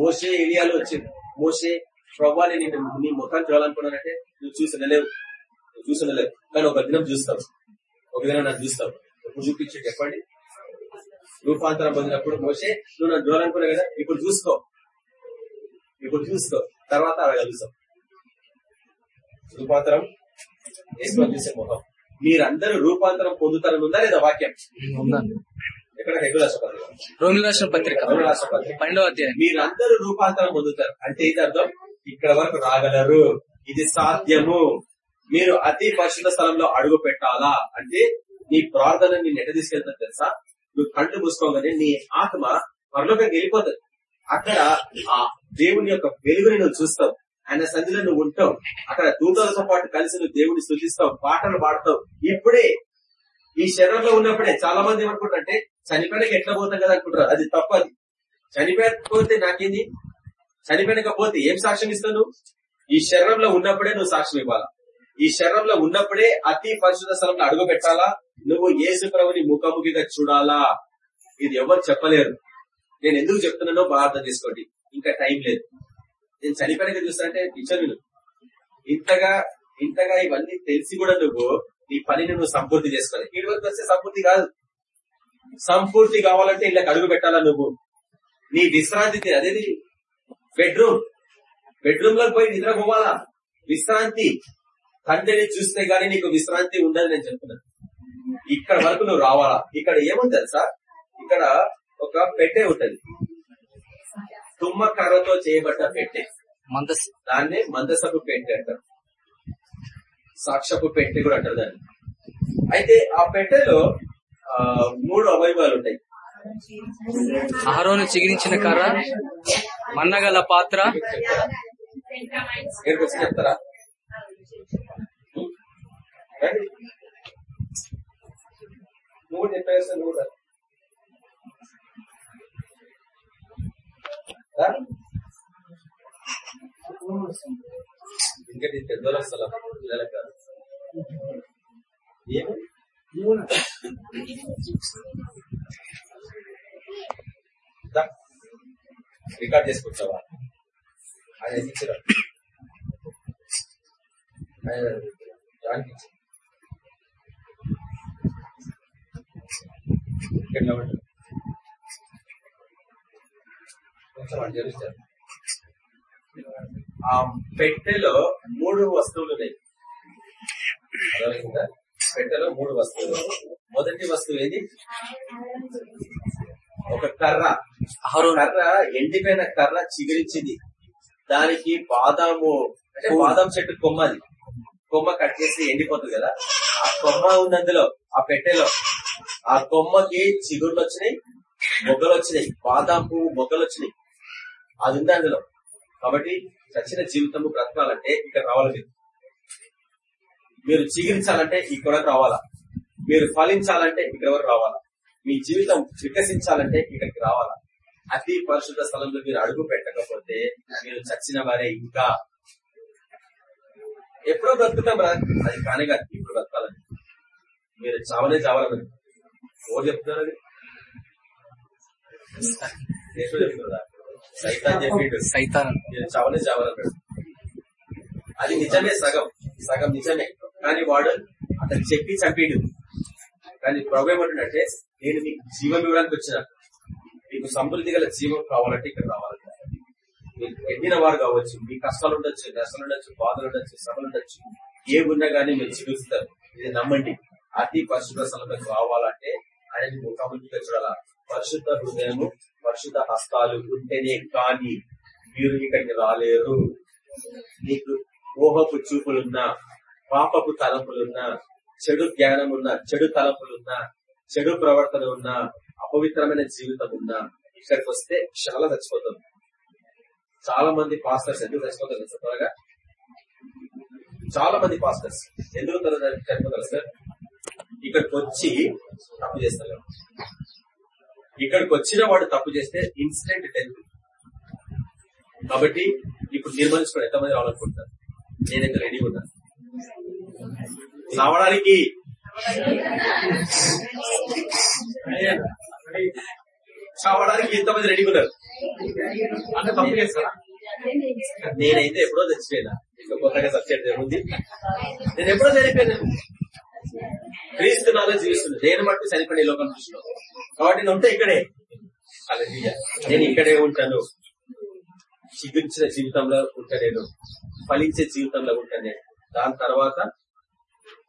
మోసే ఏరియాలో వచ్చింది మోసే ప్రభాని నేను నీ ముఖాన్ని చూడాలనుకున్నానంటే నువ్వు చూసి నెలేవు నువ్వు చూసి నెలేవు కానీ ఒక దినం చూస్తావు ఒక దినం నన్ను చూస్తావు ఎప్పుడు చూపించి చెప్పండి. రూపాంతరం పొందినప్పుడు మోసే నువ్వు నన్ను చూడాలనుకున్నావు కదా ఇప్పుడు చూసుకో. ఇప్పుడు చూసుకో. తర్వాత అలా కలుస్తాం రూపాంతరం. వేసుకొని చూసే ముఖం మీరందరూ రూపాంతరం పొందుతారని ఉందా లేదా వాక్యం? ఎక్కడ? రాష్ట్రపతి రోమిల రాసిన పత్రిక. పన్నెండవ అధ్యాయం. మీరందరూ రూపాంతరం పొందుతారు. అంటే ఇది అర్థం ఇక్కడ వరకు రాగలరు. ఇది సాధ్యము. మీరు అతి పరిశుద్ధ స్థలంలో అడుగు పెట్టాలా? అంటే నీ ప్రార్థన నేను ఎట తీసుకెళ్తా తెలుసా? నువ్వు కళ్ళు మూసుకోగానే నీ ఆత్మ పరలోకంకి వెళ్ళిపోతుంది. అక్కడ ఆ దేవుని యొక్క వెలుగుని నువ్వు చూస్తావు. ఆయన సంధిలో నువ్వు ఉంటావు. అక్కడ దూతలతో పాటు కలిసి నువ్వు దేవుని సృష్టిస్తావు పాటలు పాడతావు. ఇప్పుడే ఈ శరీరంలో ఉన్నప్పుడే చాలా మంది ఏమనుకుంటారంటే చనిపోయినాక ఎట్లా పోతాం కదా అనుకుంటారు. అది తప్పది చనిపోతే నాకేంది? చనిపోయినకపోతే ఏం సాక్ష్యం ఇస్తావు ఈ శరీరంలో ఉన్నప్పుడే నువ్వు సాక్ష్యం ఇవ్వాలా? ఈ శరీరంలో ఉన్నప్పుడే అతి పరిశుద్ధ స్థలంలో అడుగు పెట్టాలా నువ్వు యేసు ప్రభుని ముఖాముఖిగా చూడాలా? ఇది ఎవరు చెప్పలేరు. నేను ఎందుకు చెప్తున్నానో బాగా అర్థం చేసుకోండి. ఇంకా టైం లేదు. నేను చనిపోయిన చూస్తానంటే టీచర్ ఇంతగా ఇంతగా ఇవన్నీ తెలిసి కూడా నువ్వు నీ పనిని నువ్వు సంపూర్తి చేసుకోవాలి. ఇటు వరకు వస్తే సంపూర్తి కాదు. సంపూర్తి కావాలంటే ఇళ్ళకి అడుగు పెట్టాలా నువ్వు? నీ విశ్రాంతి అదేది? బెడ్రూమ్. బెడ్రూమ్లో పోయి నిద్రపోవాలా? విశ్రాంతి. తండ్రిని చూస్తే గానీ నీకు విశ్రాంతి ఉండదు నేను చెప్తున్నాను. ఇక్కడ వరకు నువ్వు రావాలా? ఇక్కడ ఏముంది తెలుసా? ఇక్కడ ఒక పెట్టె ఉంటది. తుమ్మ కర్రతో చేయబడ్డ పెట్టె. మందస్ దాన్నే మందసపు పెట్టె అంటారు. సాక్షపు పెట్టె కూడా అంటారు దాన్ని. అయితే ఆ పెట్టెలో మూడు అవయవాలు ఉంటాయి. అహరోను చిగిరించిన కర్ర మన్నగల పాత్ర. చెప్తారా రండి. నువ్వు కూడా చెప్పేస్తా నువ్వు కూడా రా. ఇంకా నీ పెద్దోళ్ళ స్థలం పిల్లలకు కాదు. ఏమి దా. రికార్డ్ చేసుకుంటావా ఆయన ఇచ్చిరా ఆయన జాన్కి ఇచ్చి కొంచెం ఆ పెట్టెలో మూడు వస్తువులు ఉన్నాయి? పెట్టెలో మూడు వస్తువులు. మొదటి వస్తువు ఏది? ఒక కర్ర. కర్ర ఎండిపోయిన కర్ర చిగురించింది. దానికి బాదాము అంటే బాదాం చెట్టు కొమ్మది కొమ్మ కట్ చేసి ఎండిపోతుంది కదా. ఆ కొమ్మ ఉంది అందులో ఆ పెట్టెలో ఆ కొమ్మకి చిగుర్లు వచ్చినాయి మొగ్గలు వచ్చినాయి. బాదాం పువ్వు మొగ్గలు వచ్చినాయి. అది ఉంది అందులో. కాబట్టి చచ్చిన జీవితము బ్రతకాలంటే ఇక్కడ రావాలి మీరు. మీరు చిగురించాలంటే ఇక్కడ రావాలా? మీరు ఫలించాలంటే ఇక్కడ వరకు రావాలా? మీ జీవితం వికసించాలంటే ఇక్కడికి రావాలా? అతి పరిశుద్ధ స్థలంలో మీరు అడుగు పెట్టకపోతే మీరు చచ్చిన వారే ఇంకా. ఎప్పుడో బ్రతుకుతాం అది కానే కాదు ఇప్పుడు బ్రతకాలని. మీరు చావనే చావాలని. ఓ చెప్తున్నారు అది? సైతాన్ చెప్పిండు. సైతాన్ చావనే చావాలన్నాడు అది నిజమే సగం. సగం నిజమే. కానీ వాడు అతను చెప్పి చంపిండు. కానీ ప్రభు ఏమంటుంటే నేను మీకు జీవం ఇవ్వడానికి వచ్చిన మీకు సమృద్ధి గల జీవం కావాలంటే ఇక్కడ రావాలంట మీరు ఎండిన వారు కావచ్చు మీ కష్టాలు ఉండొచ్చు నష్టాలు ఉండొచ్చు బాధలు ఉండొచ్చు శ్రమలు ఉండొచ్చు ఏ ఉన్నా గానీ మీరు చిగురుస్తారు ఇది నమ్మండి. అతి పరిశుద్ధ స్థలంలోకి రావాలంటే ఆయన ముఖాముఖిగా పరిశుద్ధ హృదయము పరిశుద్ధ హస్తాలు ఉంటేనే కానీ మీరు ఇక్కడికి రాలేరు. నీకు ఊహపు చూపులున్నా పాపపు తలపులున్నా చెడు జ్ఞానం ఉన్నా చెడు తలపులున్నా చెడు ప్రవర్తన ఉన్నా అపవిత్రమైన జీవితం ఉన్నా ఇక్కడికి వస్తే చాలా చచ్చిపోతాం. చాలా మంది పాస్టర్స్ ఎందుకు చచ్చిపోతారు తెలుసా త్వరగా? చాలా మంది పాస్టర్స్ ఎందుకు చనిపోతారు సార్? ఇక్కడికి వచ్చి తప్పు చేస్తారు ఇక్కడికి వచ్చిన వాడు తప్పు చేస్తే ఇన్స్టెంట్ డెత్ కాబట్టి ఇప్పుడు తీర్మానించుకోవడం ఎంతమంది రావాలనుకుంటారు నేనైతే రెడీ ఉన్నా. రావడానికి చావడానికి ఎంతమంది రెడీ ఉన్నారు? అంటే తప్పు చేస్తారా? నేనైతే ఎప్పుడో చచ్చిపోయినా ఇంకా కొత్తగా సబ్జెక్ట్ ఉంది. నేను ఎప్పుడో చనిపోయినా. క్రీస్తు నాలో జీవిస్తుంది. నేను మట్టు సరిపడే లోకం దృష్టిలో కాబట్టి నేను ఉంటే ఇక్కడే. హల్లెలూయా. నేను ఇక్కడే ఉంటాను. చిగురించిన జీవితంలో ఉంటా నేను ఫలించే జీవితంలో ఉంటా నేను దాని తర్వాత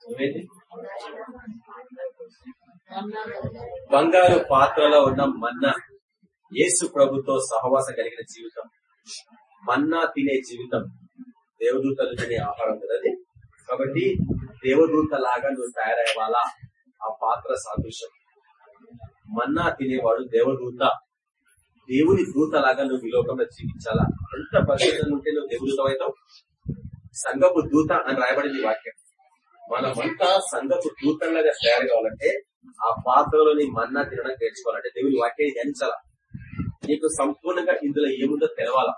నువ్వేంటి? బంగారు పాత్రలో ఉన్న మన్నా యేసు ప్రభుతో సహవాసం కలిగిన జీవితం. మన్నా తినే జీవితం. దేవదూతలు తినే ఆహారం కదా అది? కాబట్టి దేవదూత లాగా నువ్వు తయారయ్యాలా ఆ పాత్ర సాదృశ్యం. మన్నా తినేవాడు దేవదూత. దేవుని దూత లాగా నువ్వు ఈ లోకంలో జీవించాలా? అంత పరిశుద్ధంగా ఉంటే నువ్వు దేవుదూత అవుతావు సంఘపు దూత అని రాయబడింది వాక్యం. మనమంతా సంగపు దూతంలాగా తయారు కావాలంటే ఆ పాత్రలోని మన్నా తినడం నేర్చుకోవాలంటే దేవుని వాక్యాన్ని ధ్యానించాలా? నీకు సంపూర్ణంగా ఇందులో ఏముందో తెలవాలా?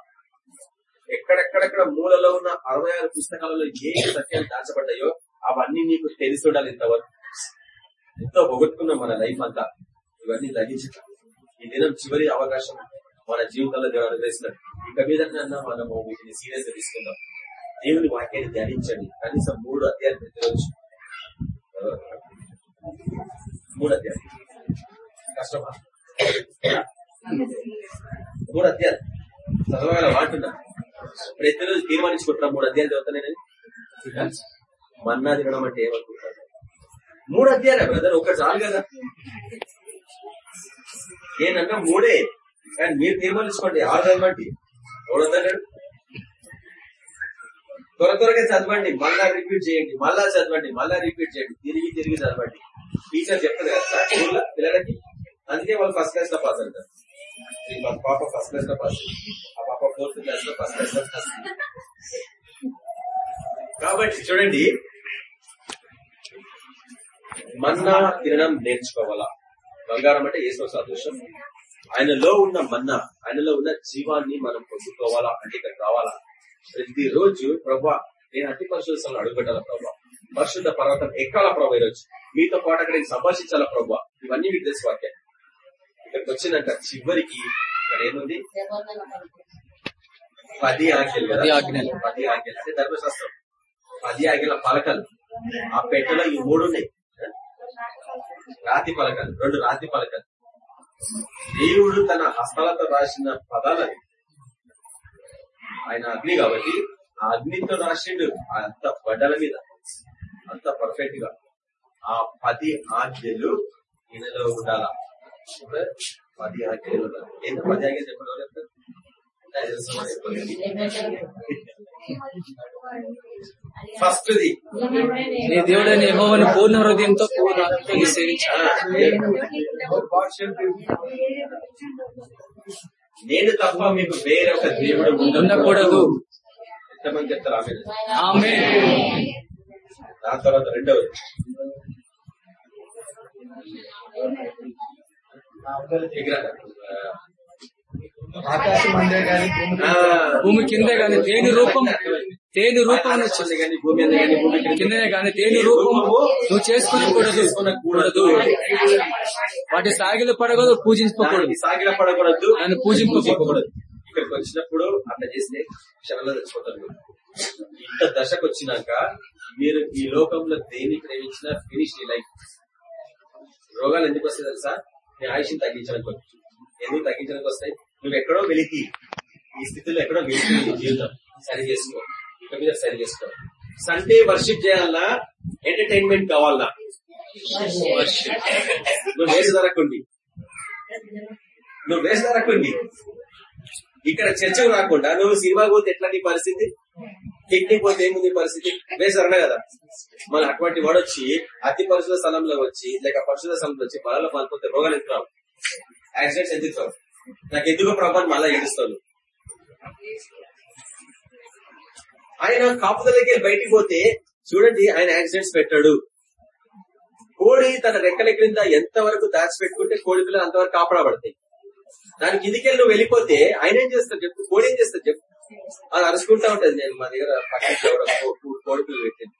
ఎక్కడెక్కడెక్కడ మూలలో ఉన్న అరవై ఆరు పుస్తకాలలో ఏ సత్యాలు దాచబడ్డాయో అవన్నీ నీకు తెలిసి ఉండాలి ఇంతవరకు. ఎంతో పొగొట్టుకున్నాం మన లైఫ్ అంతా. ఇవన్నీ తగ్గించక ఈ దినం చివరి అవకాశం మన జీవితంలో దేవుడు అనుగ్రహిస్తున్నాడు. ఇక మీద మనము వీటిని సీరియస్గా తీసుకుందాం. దేవుని వాక్యాన్ని ధ్యానించండి. కనీసం మూడు అధ్యాయాలు ప్రతిరోజు. మూడు అధ్యాయాలు. కష్టమా? మూడు అధ్యాయాలు. చదవగల వాంటున్నా ప్రతిరోజు తీర్మానించుకుంటున్నా మూడు అధ్యాయాలు చదువుతానని మన్నా తినడం అంటే మూడు అధ్యాయాలే బ్రదర్ ఒక చాలు కదా. నేనన్నా మూడే. కానీ మీరు తీర్మానించుకోండి. ఆరు చదవండి. ఎవడొద్దన్నాడు త్వర త్వరగా చదవండి. మళ్ళా రిపీట్ చేయండి. మళ్ళా చదవండి. మళ్ళా రిపీట్ చేయండి. తిరిగి తిరిగి చదవండి. టీచర్ చెప్తారు కదా పిల్లలకి? అందుకే వాళ్ళు ఫస్ట్ క్లాస్లో పాస్ అవుతారు. ఈ మా పాప ఫస్ట్ క్లాస్లో పాస్ ఆ పాప ఫోర్త్ క్లాస్లో ఫస్ట్ క్లాస్లో పాస్ కాబట్టి చూడండి మన్నా తినడం నేర్చుకోవాలా? బంగారం అంటే ఏసో సాదృశ్యం ఆయనలో ఉన్న మన్నా ఆయనలో ఉన్న జీవాన్ని మనం పొందుకోవాలా? అంటే ఇక్కడ రావాలా? ప్రతిరోజు ప్రభా నేను అతి పరిశుద్ధ అడుగుపెట్టాల ప్రభా? పరిశుద్ధ పర్వతం ఎక్కాల ప్రభా ఈరోజు? మీతో పాటు అక్కడ సంభాషించాలా ప్రభా? ఇవన్నీ మీకు తెలుసు వాక్యం. ఇక్కడికి వచ్చినాక చివరికి ఇక్కడ ఏముంది పది ఆజ్ఞలు కదా? పది ఆజ్ఞలు. పది ఆజ్ఞలు అంటే ధర్మశాస్త్రం పది ఆజ్ఞల పలకలు. ఆ పెట్టెలో ఈ మూడు ఉన్నాయి రాతి పలకలు. రెండు రాతి పలకలు. దేవుడు తన హస్తాలతో రాసిన పదాలని ఆయన అగ్ని కాబట్టి ఆ అగ్నితో రాసిండు. అంత బడ్డల మీద. అంత పర్ఫెక్ట్గా. ఆ పది ఆజ్ఞలు ఈయనలో ఉండాలా? ఇప్పుడు పది ఆజ్ఞలు ఉండాలి ఎంత పది ఆజ్ఞలు చెప్పడం ఫస్ట్ ది నీ దేవుడైన యెహోవాను పూర్ణ హృదయంతో పూర్ణ ఆత్మతో సేవించాలి. నేను తప్ప మీకు వేరొక దేవుడు ఉండకూడదు. ఎంతమంది చెప్తారు? ఆమె ఆమె దాని తర్వాత రెండవది. ఆకాశం అందే గాని భూమి ఆ, కిందే గాని దేని రూపం దేని రూపం వచ్చింది. కానీ భూమి అందే గాని భూమి కిందనే గాని దేని రూపం నువ్వు చేసుకునకూడదు కూడదు వాటి సాగిలు పడకూడదు పూజించకూడదు సాగిల పడకూడదు దాన్ని పూజింపకూడదు. ఇక్కడికి వచ్చినప్పుడు అట్లా చేస్తే క్షణంలో తెచ్చిపోతారు ఇంత దశకు వచ్చినాక మీరు ఈ లోకంలో దేని ప్రేమించినా ఫినిష్ నీ లైఫ్ రోగాలు ఎందుకు వస్తాయి తెలుసా? నీ ఆయుష్ని తగ్గించడానికి వచ్చి ఎందుకు తగ్గించడానికి వస్తాయి? నువ్వు ఎక్కడో వెలికి. ఈ స్థితిలో ఎక్కడో వెలికి జీవితం. సరి చేసుకో. ఇక మీద సరి చేసుకో. సండే వర్షిప్ చేయాలన్నా ఎంటర్టైన్మెంట్ కావాలన్నా. నువ్వు వేసదరకుండి నువ్వు వేసదరకుండి ఇక్కడ చర్చకు రాకుండా నువ్వు సినిమా పోతే ఎట్లా నీ పరిస్థితి? పిక్నిక్ పోతే ఏముంది పరిస్థితి? వేసారనే కదా. మన అటువంటి వాడు వచ్చి అతి పరిశుద్ధ స్థలంలో వచ్చి లేక పరిశుభ్ర స్థలంలో వచ్చి బలలో పాల్పోతే రోగాలు ఎందుకు యాక్సిడెంట్స్ ఎందుకు నాకు ఎందుకు ప్రభావం మళ్ళా ఏడుస్తాను ఆయన కాపుదలకి బయటికి పోతే చూడండి ఆయన యాక్సిడెంట్స్ పెట్టాడు. కోడి తన రెక్కల క్రింద ఎంత వరకు దాచిపెట్టుకుంటే కోడి పిల్లలు అంతవరకు కాపాడబడతాయి దాని కిందికెళ్ళి నువ్వు వెళ్ళిపోతే ఆయన ఏం చేస్తాడు చెప్పు? కోడి ఏం చేస్తాడు చెప్పు? అది అరుచుకుంటా ఉంటది నేను మా దగ్గర పక్కన కోడి పిల్లలు పెట్టింది.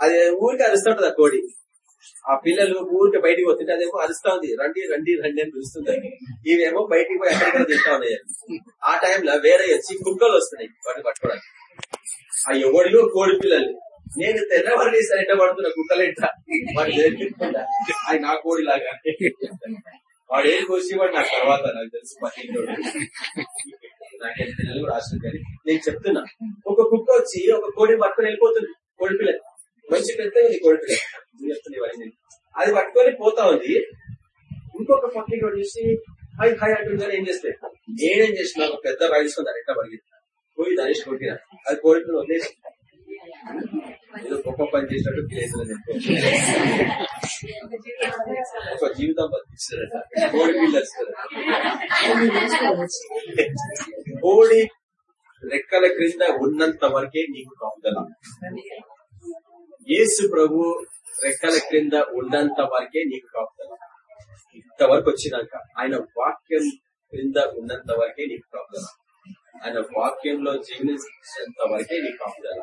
అది ఊరికి అరుస్తూ ఉంటది ఆ కోడి. ఆ పిల్లలు ఊరికి బయటికి వస్తుంటే అదేమో అరుస్తా ఉంది. రండి రండి రండి అని పిలుస్తుంది ఇవేమో బయటికి పోయి ఎక్కడికైనా తింటా ఉన్నాయి. ఆ టైంలో వేరే వచ్చి కుక్కలు వస్తున్నాయి వాటిని పట్టుకోవడానికి. ఆ ఎవడిలో కోడి పిల్లలు? నేను తెల్లవారు సరిట పడుతున్న కుక్కలేంట వాడు నేర్పించుకుంటా అది నా కోడి లాగా. వాడు ఏం కోసి వాడు నాకు తర్వాత నాకు తెలుసు. పట్టింటోడు నాకేం తెలియదు కూడా ఆశ్చర్యం కానీ నేను చెప్తున్నా ఒక కుక్క వచ్చి ఒక కోడిని పట్టుకొని వెళ్ళిపోతుంది కోడి పిల్ల. మంచి పెద్ద ఉంది కోడి పిల్ల. చెప్తున్నా అది పట్టుకొని పోతా ఉంది. ఇంకొక పక్కకి చూసి హై హై అంటుంది. ఏం చేస్తే? నేనేం చేసిన? ఒక పెద్ద రైస్ ఎట్లా పడిగింది? పోయి దాని కొట్టిన. అది కోడి పిల్ల వదిలేసి ఏదో గొప్ప పని చేసినట్టు ఫీల్ అవుతుంది ఒక జీవితం బతికిస్తారట. కోడి పిల్ల కోడి రెక్కల క్రింద ఉన్నంత వరకే నీకు కాపుదల యేసు ప్రభు రెక్కల క్రింద ఉన్నంత వరకే నీకు కాపుదల ఇంతవరకు వచ్చినాక ఆయన వాక్యం క్రింద ఉన్నంత వరకే నీకు కాపుదల ఆయన వాక్యంలో జీవించేంత వరకే నీకు కాపుదల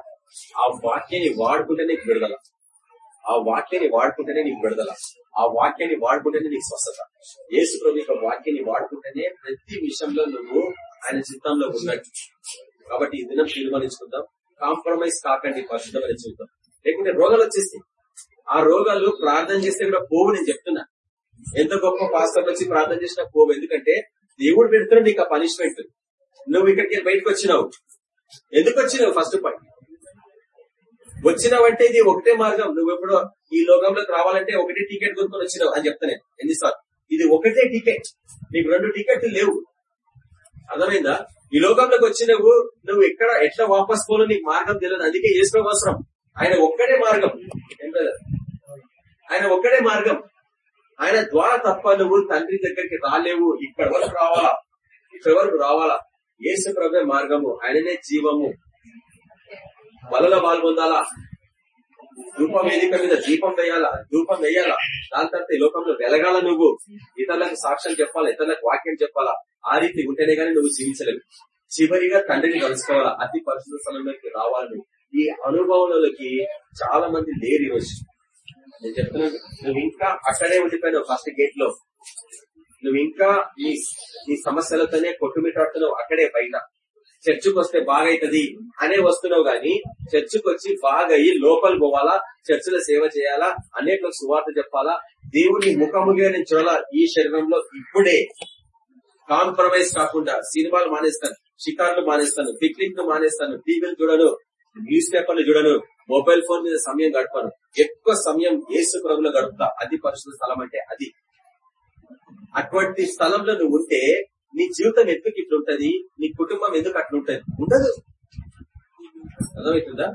ఆ వాక్యాన్ని వాడుకుంటే నీకు విడుదల. ఆ వాక్యాన్ని వాడుకుంటేనే నీకు విడుదల. ఆ వాక్యాన్ని వాడుకుంటేనే నీకు స్వస్థత. యేసు ప్రభు యొక్క వాక్యాన్ని వాడుకుంటేనే ప్రతి విషయంలో నువ్వు ఆయన చిత్తంలో ఉన్నట్టు. కాబట్టి ఈ దినం తీర్మానించుకుందాం. కాంప్రమైజ్ కాకండి పరిశుద్ధమైన జీవితం. లేకుంటే రోగాలు వచ్చేస్తాయి. ఆ రోగాలు ప్రార్థన చేస్తే కూడా పోవు నేను చెప్తున్నా. ఎంత గొప్ప పాస్టర్ వచ్చి ప్రార్థన చేసినా పోవు. ఎందుకంటే దేవుడు పెడుతున్నా నీకు ఆ పనిష్మెంట్ నువ్వు ఇక్కడికి బయటకు వచ్చినావు. ఎందుకు వచ్చినావు? ఫస్ట్ పాయింట్ వచ్చినావంటే ఇది ఒకటే మార్గం. నువ్వు ఎప్పుడు ఈ లోకంలోకి రావాలంటే ఒకటే టికెట్ కొనుక్కొని వచ్చినావు అని చెప్తా నేను ఎన్నిసార్లు? ఇది ఒకటే టికెట్. నీకు రెండు టికెట్లు లేవు. అర్థమైందా? ఈ లోకంలోకి వచ్చినవు నువ్వు ఎక్కడ ఎట్లా వాపస్ పోలో నీకు మార్గం తెలియదు. అందుకే చేసుకో అవసరం. ఆయన ఒక్కడే మార్గం. ఏం ఆయన ఒక్కడే మార్గం. ఆయన ద్వారా తప్ప నువ్వు తండ్రి దగ్గరికి రాలేవు. ఇక్కడ వరకు రావాలా? ఇక్కడ వరకు రావాలా? ఏసు ప్రభే మార్గము. ఆయననే జీవము. వలలో పాల్పొందాలా ధూపం వేదిక మీద దీపం వేయాలా? ధూపం వేయాలా? దాని తర్వాత ఈ లోకంలో వెలగాల నువ్వు. ఇతరులకు సాక్ష్యం చెప్పాలా? ఇతరులకు వాక్యం చెప్పాలా? ఆ రీతి ఉంటేనే గానీ నువ్వు జీవించలేవు. చివరిగా తండ్రిని కలుసుకోవాలా? అతి పరిశుద్ధ స్థలంలోకి రావాలి ఈ అనుభవంలోకి చాలా మంది లేరు ఈరోజు నేను చెప్తున్నాను నువ్వు ఇంకా అక్కడే ఉండిపోయినావు ఫస్ట్ గేట్లో నువ్వు ఇంకా నీ నీ సమస్యలతోనే కొట్టుమిటాడుతున్నావు అక్కడే బయట. చర్చికి వస్తే బాగైతది అనే వస్తున్నావు గాని చర్చికి వచ్చి బాగా అయ్యి లోపల పోవాలా? చర్చిలో సేవ చేయాలా? అనేక సువార్త చెప్పాలా? దేవుని ముఖముగా నేను చూడాలా? ఈ శరీరంలో ఇప్పుడే కాంప్రమైజ్ కాకుండా సినిమాలు మానేస్తాను షికార్లు మానేస్తాను పిక్నిక్ను మానేస్తాను టీవీలు చూడను న్యూస్ పేపర్లు చూడను మొబైల్ ఫోన్ మీద సమయం గడపను. ఎక్కువ సమయం ఏసు ప్రభులో గడుపుతా. అది పరిశుద్ధ స్థలం అంటే అది. అటువంటి స్థలంలో నువ్వు ఉంటే నీ జీవితం ఎందుకు ఇట్లుంటది నీ కుటుంబం ఎందుకు అట్లుంటది ఉండదు. అర్థమవుతుందా?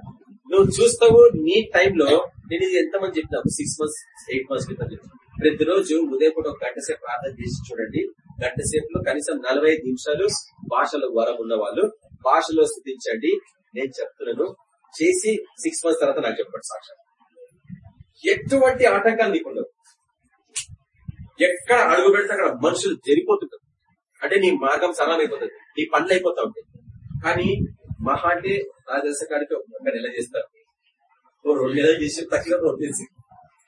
నువ్వు చూస్తావు నీ టైంలో నేను ఇది ఎంతమంది చెప్తాను సిక్స్ మంత్స్ ఎయిట్ మంత్స్ క్రితం ప్రతిరోజు ఉదయం పూట ఒక గంట సేపు ప్రార్థన చేసి చూడండి. గంట సేపులో కనీసం నలభై ఐదు నిమిషాలు భాషలో వరం ఉన్న వాళ్ళు భాషలో స్థుతించండి. నేను చెప్తున్నాను. చేసి సిక్స్ మంత్స్ తర్వాత నాకు చెప్పండి సాక్షాత్ ఎటువంటి ఆటంకాలు నీకుండవు ఎక్కడ అడుగు పెడితే అక్కడ మనుషులు జరిపోతుంటారు అంటే నీ మార్గం సరళం అయిపోతుంది నీ పనులు అయిపోతా ఉంటాయి. కానీ మహా అంటే రాజేశ కాడికి ఒక నెల చేస్తారు. ఓ రెండు నెలలు చేసి తక్కువ రెండు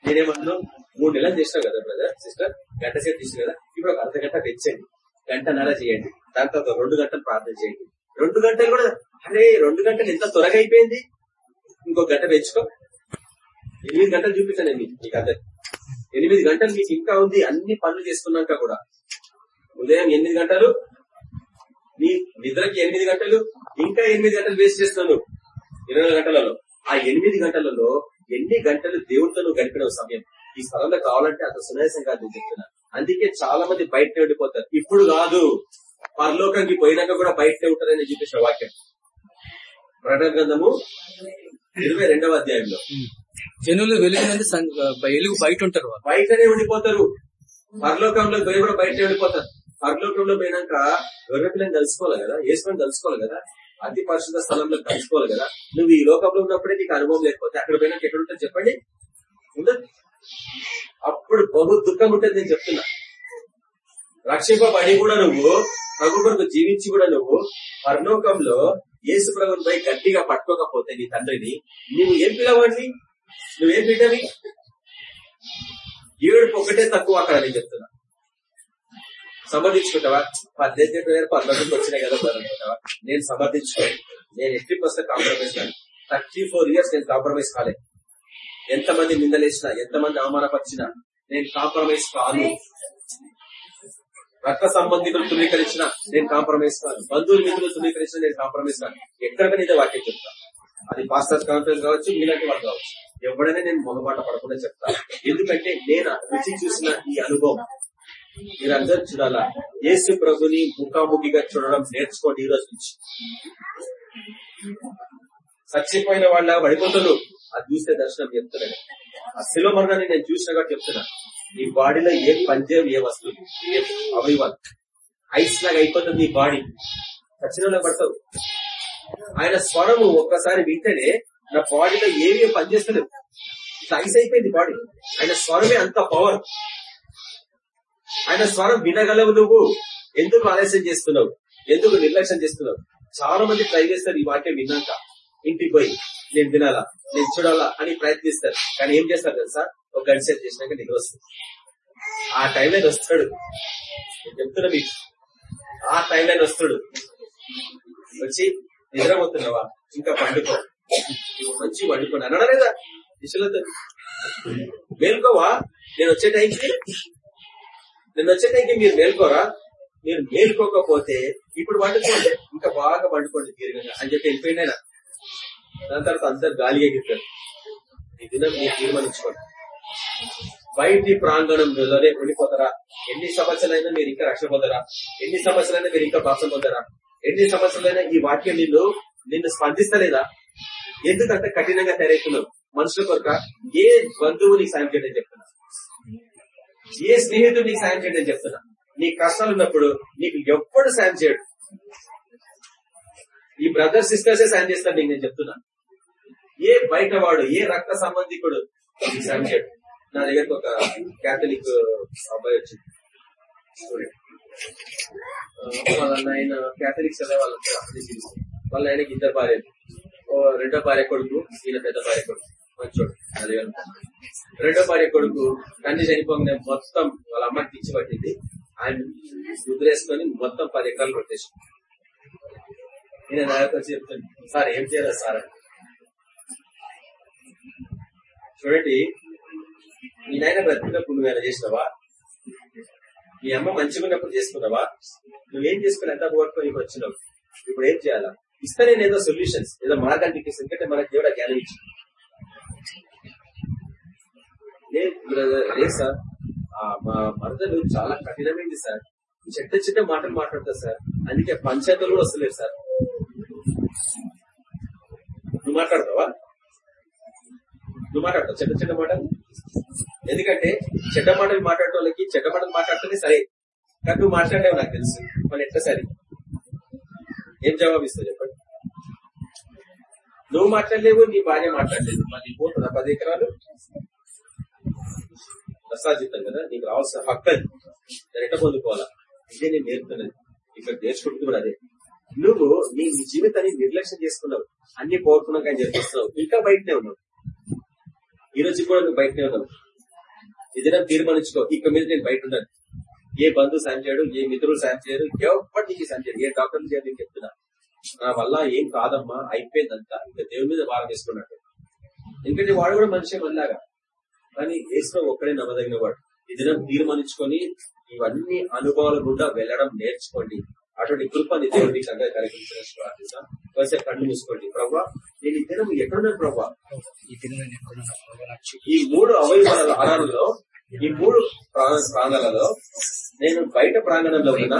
నేనేమన్నా మూడు నెలలు చేసినా కదా బ్రదర్ సిస్టర్ గంట సేపు చేసిన కదా? ఇప్పుడు ఒక అర్ధ గంట పెంచండి గంటన్నర చేయండి. దాని తర్వాత రెండు గంటలు ప్రార్థన చేయండి. రెండు గంటలు కూడా అరే రెండు గంటలు ఎంత త్వరగా అయిపోయింది? ఇంకో గంట పెంచుకో ఎనిమిది గంటలు చూపించాను నేను మీకు అందరికి. ఎనిమిది గంటలు మీకు ఇంకా ఉంది అన్ని పనులు చేసుకున్నాక కూడా. ఉదయం ఎనిమిది గంటలు నీ నిద్రకి ఎనిమిది గంటలు ఇంకా ఎనిమిది గంటలు వేస్ట్ చేస్తున్నాను. ఇరవై గంటలలో. ఆ ఎనిమిది గంటలలో ఎన్ని గంటలు దేవుడితో నువ్వు గడిపిన సమయం? ఈ స్థలంలో కావాలంటే అంత సునాయాసం కాదు నేను చెప్తున్నా. అందుకే చాలా మంది బయటనే ఉండిపోతారు. ఇప్పుడు కాదు. పరలోకానికి పోయినాక కూడా బయటనే ఉంటారని చూపించిన వాక్యం. ప్రకటన గ్రంథము ఇరవై రెండవ అధ్యాయంలో. జనులు వెలుగునందు వెలుగు బయట ఉంటారు. బయటనే ఉండిపోతారు. పరలోకంలో పోయి కూడా బయటనే ఉండిపోతారు. పరలోకంలో పోయినాక గొర్రెపిల్లని కలుసుకోవాలి కదా? యేసుని కలుసుకోవాలి కదా? అతి పరిశుద్ధ స్థలంలో కలుసుకోవాలి కదా? నువ్వు ఈ లోకంలో ఉన్నప్పుడే నీకు అనుభవం లేకపోతే అక్కడ పోయినాక ఎక్కడ ఉంటుంది చెప్పండి? ఉండదు అప్పుడు బహు దుఃఖం ఉంటుంది నేను చెప్తున్నా. రక్షింపబడి కూడా నువ్వు ప్రభు కొరకు జీవించి కూడా నువ్వు పరలోకంలో యేసు ప్రభుని గట్టిగా పట్టుకోకపోతే నీ తండ్రిని నువ్వు ఏం పిలవండి నువ్వేం బిడ్డవి? ఏడుపు ఒకటే తక్కువ అక్కడ నేను చెప్తున్నా. సమర్థించుకుంటావా పద్దెనిమిది పేరు పద్నాలుగు వచ్చినాయి కదా అనుకుంటావా? నేను సమర్థించుకోను నేను ఎట్టి పర్సెంట్ కాంప్రమైజ్ కాను. థర్టీ ఫోర్ ఇయర్స్ నేను కాంప్రమైజ్ కాలేదు ఎంతమంది నిందలేసినా ఎంతమంది అవమానపరిచినా నేను కాంప్రమైజ్ కాను. రక్త సంబంధికులు ధృవీకరించిన నేను కాంప్రమైజ్ కాను. బంధువులు మిత్రులు ధృవీకరించిన నేను కాంప్రమైజ్ కాను. ఎక్కడికైనా ఇదే వాక్యం చెప్తా? అది పాస్టర్స్ కాన్ఫరెన్స్ కావచ్చు మీలాంటి వాళ్ళు కావచ్చు. ఎవడైనా నేను మొగమాట పడకుండా చెప్తాను ఎందుకంటే నేను రుచి చూసిన ఈ అనుభవం మీరందరూ చూడాలా? యేసు ప్రభుని ముఖాముఖిగా చూడడం నేర్చుకోండి ఈ రోజు నుంచి. చచ్చిపోయిన వాళ్ళ వడిపోతులు అది చూస్తే దర్శనం చెప్తున్నాడు. ఆ శిలో మరణాన్ని నేను చూసినగా చెప్తున్నా. నీ బాడీలో ఏ పంజేం ఏ వస్తువు ఏ అవయవాలు. ఐస్ లాగా అయిపోతుంది నీ బాడీ. చచ్చిన పడతావు ఆయన స్వరము ఒక్కసారి వింటేనే నా బాడీలో ఏమి పనిచేస్తలేదు. ఇట్లా ఐస్ అయిపోయింది బాడీ. ఆయన స్వరమే అంత పవర్ ఆయన స్వరం వినగలవు నువ్వు. ఎందుకు ఆలస్యం చేస్తున్నావు? ఎందుకు నిర్లక్ష్యం చేస్తున్నావు? చాలా మంది ట్రై చేస్తారు ఈ వాక్యం విన్నాక. ఇంటికి పోయి నేను వినాలా? నేను చూడాలా? అని ప్రయత్నిస్తారు. కానీ ఏం చేస్తారు తెలుసా? ఒక గంట సేపు చేసినాక నిద్ర వస్తుంది. ఆ టైం లైన్ వస్తాడు చెప్తున్నా మీకు. ఆ టైం లైన్ వస్తాడు. వచ్చి నిద్రపోతున్నావా? ఇంకా పండుకో. మంచి వండుకోండి అనడా లేదా? దిశలతో మేల్కోవా? నేను వచ్చే టైంకి నేను వచ్చే టైంకి మీరు మేల్కోరా? మీరు మేల్కోకపోతే ఇప్పుడు వండుకోండి ఇంకా బాగా వండుకోండి దీర్ఘంగా అని చెప్పి వెళ్ళిపోయింది ఆయన. దాని తర్వాత అందరు గాలి ఎగిరిపోయారు. ఈ దినం మీరు తీర్మానించుకోండి. బయటి ప్రాంగణంలోనే ఉండిపోతారా? ఎన్ని సంవత్సరాలైనా మీరు ఇంకా రక్షణ పొందరా? ఎన్ని సంవత్సరాలైనా మీరు ఇంకా భక్షం పొందరా? ఎన్ని సంవత్సరాలైనా ఈ వాక్యం నిన్ను నిన్ను స్పందిస్తలేదా? ఎందుకంటే కఠినంగా తయారవుతున్నావు? మనుషుల కొరక ఏ బంధువు నీకు సాయం చేయడం చెప్తున్నా ఏ స్నేహితుడు నీకు సాయం చేయడం చెప్తున్నా. నీ కష్టాలు ఉన్నప్పుడు నీకు ఎప్పుడు సాయం చేయడు. ఈ బ్రదర్ సిస్టర్సే సాయం చేస్తాను నీకు నేను చెప్తున్నా. ఏ బయటవాడు ఏ రక్త సంబంధికుడు నీకు సాయం చేయడు. నా దగ్గరకు ఒక క్యాథలిక్ అబ్బాయి వచ్చింది. ఆయన క్యాథలిక్ చదివే వాళ్ళంతా అన్ని వాళ్ళ. ఆయనకి ఇద్దరు భార్యలు. ఓ రెండో భార్య కొడుకు ఈయన పెద్ద భార్య కొడుకు. రెండో భార్య కొడుకు తండ్రి చనిపోగానే మొత్తం వాళ్ళ అమ్మకి పిచ్చి పట్టింది. ఆయన ముద్రేసుకొని మొత్తం పది ఎకరాలు కొట్టేసి నేను నాయకులు చెప్తాను సార్ ఏం చేయాలి సార్? చూడండి మీ నాయన బ్రతికినప్పుడు ఎలా చేసినావా? మీ అమ్మ మంచిగా ఉన్నప్పుడు చేసుకున్నావా? నువ్వేం చేసుకుని ఎంత పోగొట్టుకొని వచ్చినావు? ఇప్పుడు ఏం చేయాలా? ఇస్తే నేను ఏదో సొల్యూషన్స్ ఏదో మార్గాన్ని చూపిస్తాను ఎందుకంటే మనకి దేవుడు జ్ఞానం ఇచ్చింది. లేదు బ్రదర్ ఏ సార్? మా మరదలు చాలా కఠినమైంది సార్. చిట్ట చిట్ట మాటలు మాట్లాడతారు సార్. అందుకే పంచాయతీలు కూడా వస్తలేదు సార్. నువ్వు మాట్లాడతావా? నువ్వు మాట్లాడతావు? చెడ్డ చెడ్డ మాటలు? ఎందుకంటే చెడ్డ మాటలు మాట్లాడే వాళ్ళకి చెడ్డ మాటలు మాట్లాడితేనే సరే. కానీ నువ్వు మాట్లాడావు నాకు తెలుసు. మరి ఎట్లా సరే? ఏం జవాబు ఇస్తావు చెప్పండి? నువ్వు మాట్లాడలేవు నీ భార్య మాట్లాడలేదు. మళ్ళీ పోతుందా పది ఎకరాలు? ప్రసాదితం కదా? నీకు రావాల్సిన హక్కు అది. దాన్ని పొందుకోవాలా? ఇదే నేను నేర్పుతున్నది. ఇక్కడ నేర్చుకుంటుంది కూడా అదే. నువ్వు నీ జీవితాన్ని నిర్లక్ష్యం చేసుకున్నావు. అన్ని పోగొట్టుకున్నాక కానీ చెప్పిస్తున్నావు. ఇంకా బయటనే ఉన్నావు. ఈ రోజు కూడా నువ్వు బయటనే ఉన్నావు. ఇదినా తీర్మానించుకో. ఇక మీద నేను బయట ఉన్నాను ఏ బంధువు సాయం చేయడు ఏ మిత్రులు సాయం చేయరు ఎవరి నీకు సాయం చేయడు ఏ డాక్టర్లు చేయడు నేను చెప్తున్నా. నా వల్ల ఏం కాదమ్మా అయిపోయిందంతా. ఇంకా దేవుని మీద భారం వేసుకున్నట్టు ఎందుకంటే వాడు కూడా మనిషి మనలాగా. కానీ యేసు ఒక్కడే నమ్మదగిన వాడు. ఈ దినం తీర్మానించుకొని ఇవన్నీ అనుభవాల గుండా వెళ్ళడం నేర్చుకోండి. అటువంటి కృపని దేవుడికి అందరూ కలిగించిన ప్రార్థిస్తాం కొంచెం కళ్ళు మూసుకోండి. ప్రభా నేను ఈ దినం ఎక్కడున్నాను ప్రభా? ఈ మూడు అవయవాల ఆరాధనలో ఈ మూడు ప్రాంగాలలో నేను బయట ప్రాంగణంలో ఉన్నా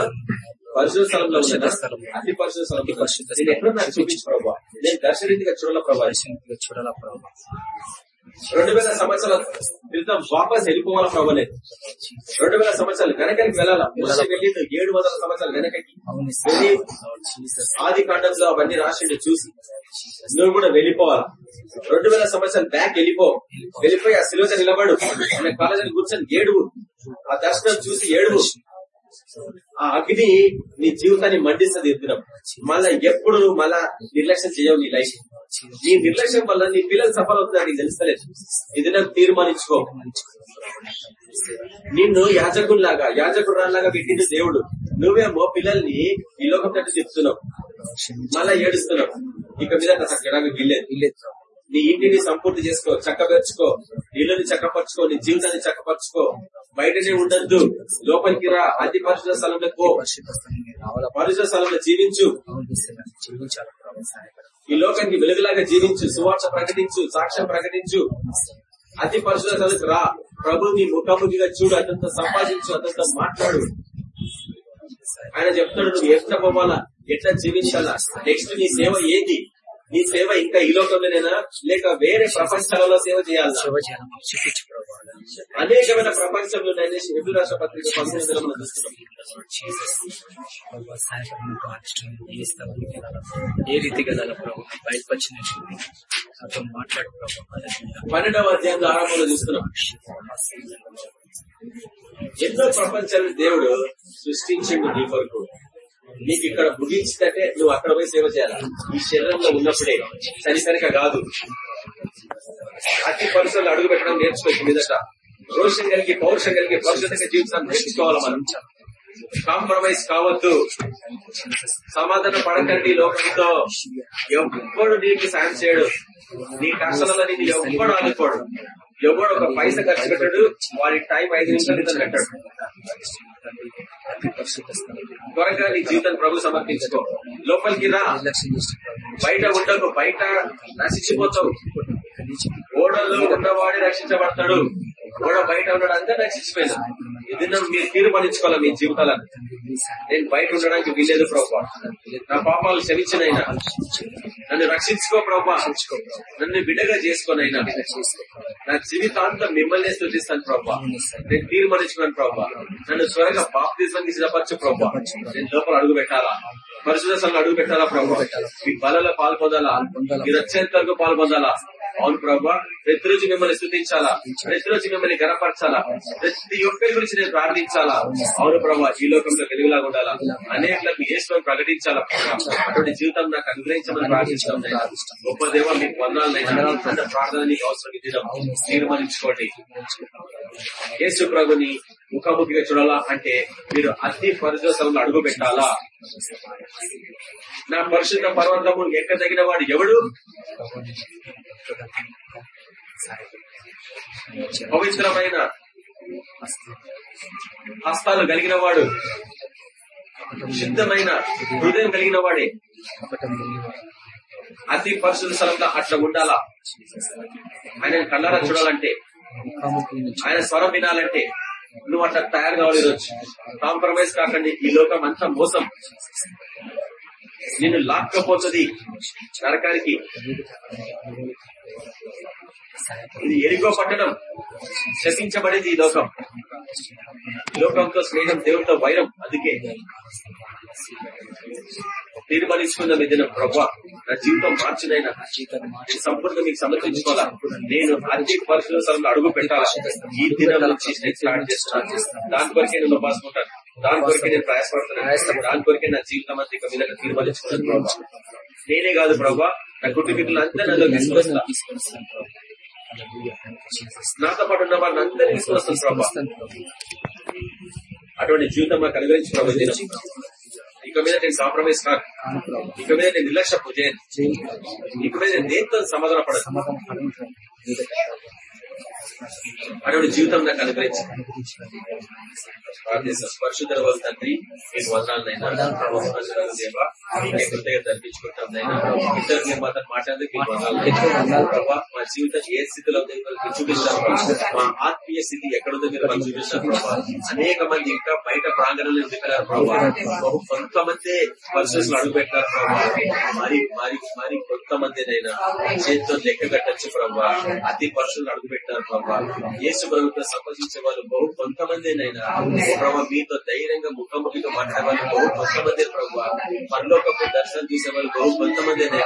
పరిశుద్ధ స్థలంలో ఉన్నా అతి పరిశుద్ధ స్థలంలో. నేను ఎక్కడ నాకు చూపించు ప్రభా. నేను దర్శనరీతిగా చూడాల ప్రభా? పరిశుద్ధంగా చూడాలా ప్రభు? రెండు వేల సంవత్సరాల క్రితం వాపస్ వెళ్ళిపోవాల ప్రభా రెండు వేల సంవత్సరాలు వెనకకి వెళ్ళాలా? వెళ్ళిండు ఏడు వందల సంవత్సరాలు వెనకకి. ఆది కాండంలో అవన్నీ రాసిండు చూసి నువ్వు కూడా వెళ్ళిపోవాలి? రెండు వేల సంవత్సరాలు బ్యాక్ వెళ్ళిపో. వెళ్ళిపోయి ఆ సిలువ నిలబడు. ఆయన కాలేజీని కూర్చొని ఏడువు ఆ దర్శనం చూసి ఏడువు ఆ అగ్ని నీ జీవితాన్ని మండిస్తుంది ఎత్తునం మళ్ళా ఎప్పుడు నువ్వు మళ్ళా నిర్లక్ష్యం చేయవు నీ లైఫ్. నీ నిర్లక్ష్యం వల్ల నీ పిల్లలు సఫలం నీకు తెలుస్తలేదు. ఇది నాకు తీర్మానించుకో. నిన్ను యాజకుల్లాగా యాజకురాల్లాగా పెట్టింది దేవుడు. నువ్వేమో పిల్లల్ని ఈ లోకం తట్టు చెప్తున్నావు. మళ్ళా ఏడుస్తున్నావు. ఇక మీద నాకు వీల్లేదు. నీ ఇంటిని సంపూర్తి చేసుకో చక్కపరుచుకో ఇల్లుని చక్కపరుచుకో నీ జీవితాన్ని చక్కపరుచుకో. బయటనే ఉండద్దు. లోపలికి రా. అతి పరిశుభ్ర స్థలంలో పో. స్థలంలో జీవించు. ఈ లోకానికి వెలుగులాగా జీవించు. సువార్త ప్రకటించు. సాక్ష్యం ప్రకటించు. అతి పరిశుభ్ర స్థలకు రా. ప్రభు నీ ముఖాముఖిగా చూడు. అతనితో సంపాదించు అతనితో మాట్లాడు. ఆయన చెప్తాడు నువ్వు ఎట్లా పోవాలా? ఎట్లా జీవించాలా? నెక్స్ట్ నీ సేవ ఏది నీ సేవ ఇంకా ఈ లోకంలోనేనా? లేక వేరే ప్రపంచాలలో సేవ చేయాలా? అనేకమైన ప్రపంచంలో ఎప్పుడు రాష్ట్ర పత్రిక ఏ మాట్లాడు. పన్నెండవ అధ్యాయంలో ఆరంభంలో చూస్తున్నాం. ఎన్నో ప్రపంచాన్ని దేవుడు సృష్టించిండు నీ కొరకు. నీకు ఇక్కడ ముగించితే నువ్వు అక్కడ పోయి సేవ చేయాలి? ఈ శరీరంలో ఉన్నప్పుడే. చనికనిక కాదు. అతి పరిసరాలు అడుగు పెట్టడం నేర్చుకోవచ్చు మీదట. రోషం కలిగి పౌరుషం కలిగి పరిశుద్ధంగా జీవితాన్ని నేర్చుకోవాలి మనం? కాంప్రమైజ్ కావద్దు. సమాధానం పడకండి లోకంతో ఎవ్వడు నీకు సాయం చేయడు. నీ కష్టాలలో నీకు ఎవ్వడు అనుకోడు ఎవడు ఒక పైస ఖర్చు పెట్టాడు. వారి టైం ఐదు నిమిషాలు కట్టాడు అతి పరిశుద్ధ త్వరగా నీ జీవితం ప్రభు సమర్పించుకో. లోపలికి రా. బయట ఉండకు బయట నశించిపోతావు. ఓడల్లో ఉన్నవాడే రక్షించబడతాడు. ఓడ బయట ఉన్నాడు అంతా రక్షించిపోయినా. ఇది మీరు తీర్మానించుకోవాలి మీ జీవితాలను? నేను బయట ఉండడానికి వీలేదు ప్రభా నా పాపాలు క్షమించినైనా. నన్ను రక్షించుకో ప్రభా. నన్ను విడగా చేసుకోనైనా నా జీవితాంతం మిమ్మల్ని స్థుతిస్తాను ప్రభా. నేను తీర్మానించుకున్నాను ప్రభా. నన్ను త్వరగా బాప్తిజం సిద్ధపరచు ప్రభా. నేను లోపల అడుగు పెట్టాలా పరిశుధ అడుగు పెట్టాలా ప్రభా మీ బలలో పాల్పొందాలా? మీరు వచ్చేంత వరకు పాల్పొందాలా? అవును ప్రభా. ప్రతిరోజు మిమ్మల్ని స్థుతించాలా? ప్రతిరోజు మిమ్మల్ని గనపరచాలా ప్రతి ఒక్కరి గురించి నేను ప్రార్థించాలా? అవును ప్రభా ఈ లోకంలో వెలుగులాగా ఉండాలా? అనేకలకు యేసులను ప్రకటించాలా అటువంటి జీవితం నాకు అనుగ్రహించమని ప్రార్థించడం. గొప్ప దేవ మీకు వందాలనైనా అంత ప్రార్థన నీకు అవసరం ఇద్దాం తీర్మానించుకోండి. యేసు ప్రభుని ముఖాముఖిగా చూడాలా అంటే మీరు అతి పరిశుద్ధ అడుగు పెట్టాలా నా పరిశుద్ధ పర్వతము ఎక్కదగిన వాడు ఎవడు? పవిత్రమైన హస్తాలు కలిగిన వాడు శుద్ధమైన హృదయం కలిగిన వాడే అతి పరిశుద్ధ స్థలంలో అట్లా ఉండాలా? ఆయన కళ్ళారా చూడాలంటే ఆయన స్వరం వినాలంటే నువ్వు అట్లా తయారు కావాలి ఈరోజు. కాంప్రమైజ్ కాకండి. ఈ లోకం అంతా మోసం. నిన్ను లాక్కపోతుంది నరకానికి. ఇది ఎరిగో పట్టడం శపించబడేది ఈ లోకం. లోకంతో స్నేహం దేవుడితో వైరం అందుకే. తీర్మానించుకుందాం ఏదైనా ప్రభా నా జీవితం మార్చినైనా నేను సంపూర్ణంగా మీకు సమర్పించుకోవాలా? నేను అన్ని పరిశుభ్ర స్థలంలో అడుగు పెట్టాలా? ఈ దినం నుంచి స్టార్ట్ చేస్తున్నాను దాని కొరకే నేను పాసుకుంటాను దాని కొరకే నేను ప్రయాసపడుతున్నాను. దాని కొరకే నా జీవితం అంతా ఇక మీద తీర్మానించుకున్నాను నేనే కాదు ప్రభా. నా కుటుంబీకులు అంతా నన్ను తీసుకొస్తా. నాతో పాటు ఉన్న వారిని అందరినీ తీసుకొస్తాను ప్రభా. అటువంటి జీవితం మాకు అనుగ్రహించి ప్రభు. దినం. ఇక మీద నేను కాంప్రమైజ్ కాదు ఇక మీద నేను నిర్లక్ష్యపు చేయను. ఇక మీద నేను దేంతో సమాధాన పడను అటువంటి జీవితం నాకు అనుగ్రహించి పరిశుద్ధ వాళ్ళ తండ్రి మీకు వందనాలనైనా. వందనాలు మీకే కృతజ్ఞత ఇద్దరు మీరు మాతో మాట్లాడేందుకు మీకు మా జీవితం ఏ స్థితిలో ఉందో మీరు చూపిస్తారు మా ఆత్మీయ స్థితి ఎక్కడుందో మీరు మాకు చూపిస్తారు అనేక మంది ఇంకా బయట ప్రాంగణంలో దిగారు ప్రభావ. బహు కొంతమంది పరిస్థితులు అడుగు పెట్టారు ప్రభా మరి మరి మరి కొంతమందినైనా చేతితో లెక్క కట్టచ్చు ప్రభావ. అతి పరుషులు అడుగు పెట్టారు యేసు ప్రభుత్వం సంభజించే వాళ్ళు బహు కొంతమందినైనా ప్రభా మీతో ధైర్యంగా ముఖముఖితో మాట్లాడే వాళ్ళు బహు కొంతమంది ప్రభా. పరలోకపు దర్శనం చేసే వాళ్ళు బహు కొంతమందినైనా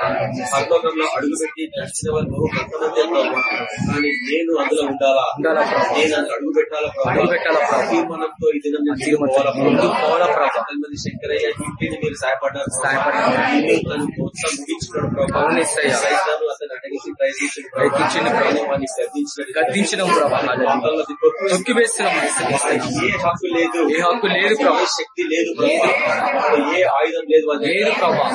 పరలోకంలో అడుగుపెట్టి నడిచిన వాళ్ళు బహు కొంతమంది కానీ నేను అందులో ఉండాలా? నేను అందులో అడుగు పెట్టాలా ప్రభా? తీర్మానంతో ఈ దినం నేను పోవాలా మంది శంకరయ్య ఇంటిని మీరు సహాయపడ్డారు సహాయపడ్డారు ముగించుకున్నాడు ప్రభా. సైతాను అతను అడిగి ప్రయత్నించిన ప్రయత్నించిన ప్రభా. గద్దించినాం ప్రభా ఏ హక్కు లేదు ఏ హక్కు లేదు ప్రభా. శక్తి లేదు ఏ ఆయుధం లేదు. లేదు ప్రభా.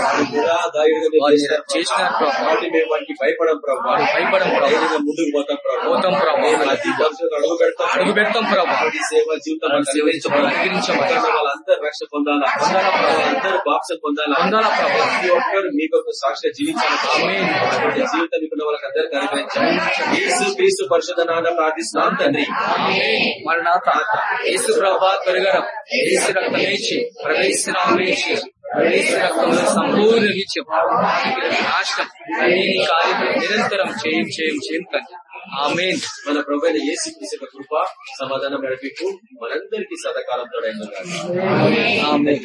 చేశారు ప్రభా. చేసినారు ప్రభా. కాబట్టి మేము వాడికి భయపడం ప్రభా భయపడం ప్రభా. ధైర్యంగా ముందుకు పోతాం ప్రభా పోతాం ప్రభా. అడుగు పెడతాం అడుగు పెడతాం ప్రభా వాడి సేవ జీవితం వాడి సేవ జీవితం అనుగ్రహించమని. వాళ్ళందరూ రక్ష పొందాలా పొందాలా. వాళ్ళందరూ బాప్స పొందాలా పొందాలా. ప్రతి ఒక్కరు మీకు సాక్షిగా జీవించాలి జీవితం ఇప్పుడు వాళ్ళకి అందరికీ అనుగ్రహించాలి యేసు క్రీస్తు ప్రార్థిస్తున్నాం తండ్రి. ప్రార్థిస్తున్నాం నా తాత యేసు ప్రభా త్వరగా యేసు రక్తమేచి ప్రవేశనామేచి యేసు రక్తంలో సంపూర్ణ నిత్యం నాశనం అన్ని నిరంతరం చేయం చేయం చేయం కానీ ఆమెన్. మన ప్రభు యేసు క్రీస్తు కృప సమాధానం నడిపింపు మనందరికీ సదాకాలం తోడైన ఆమెన్.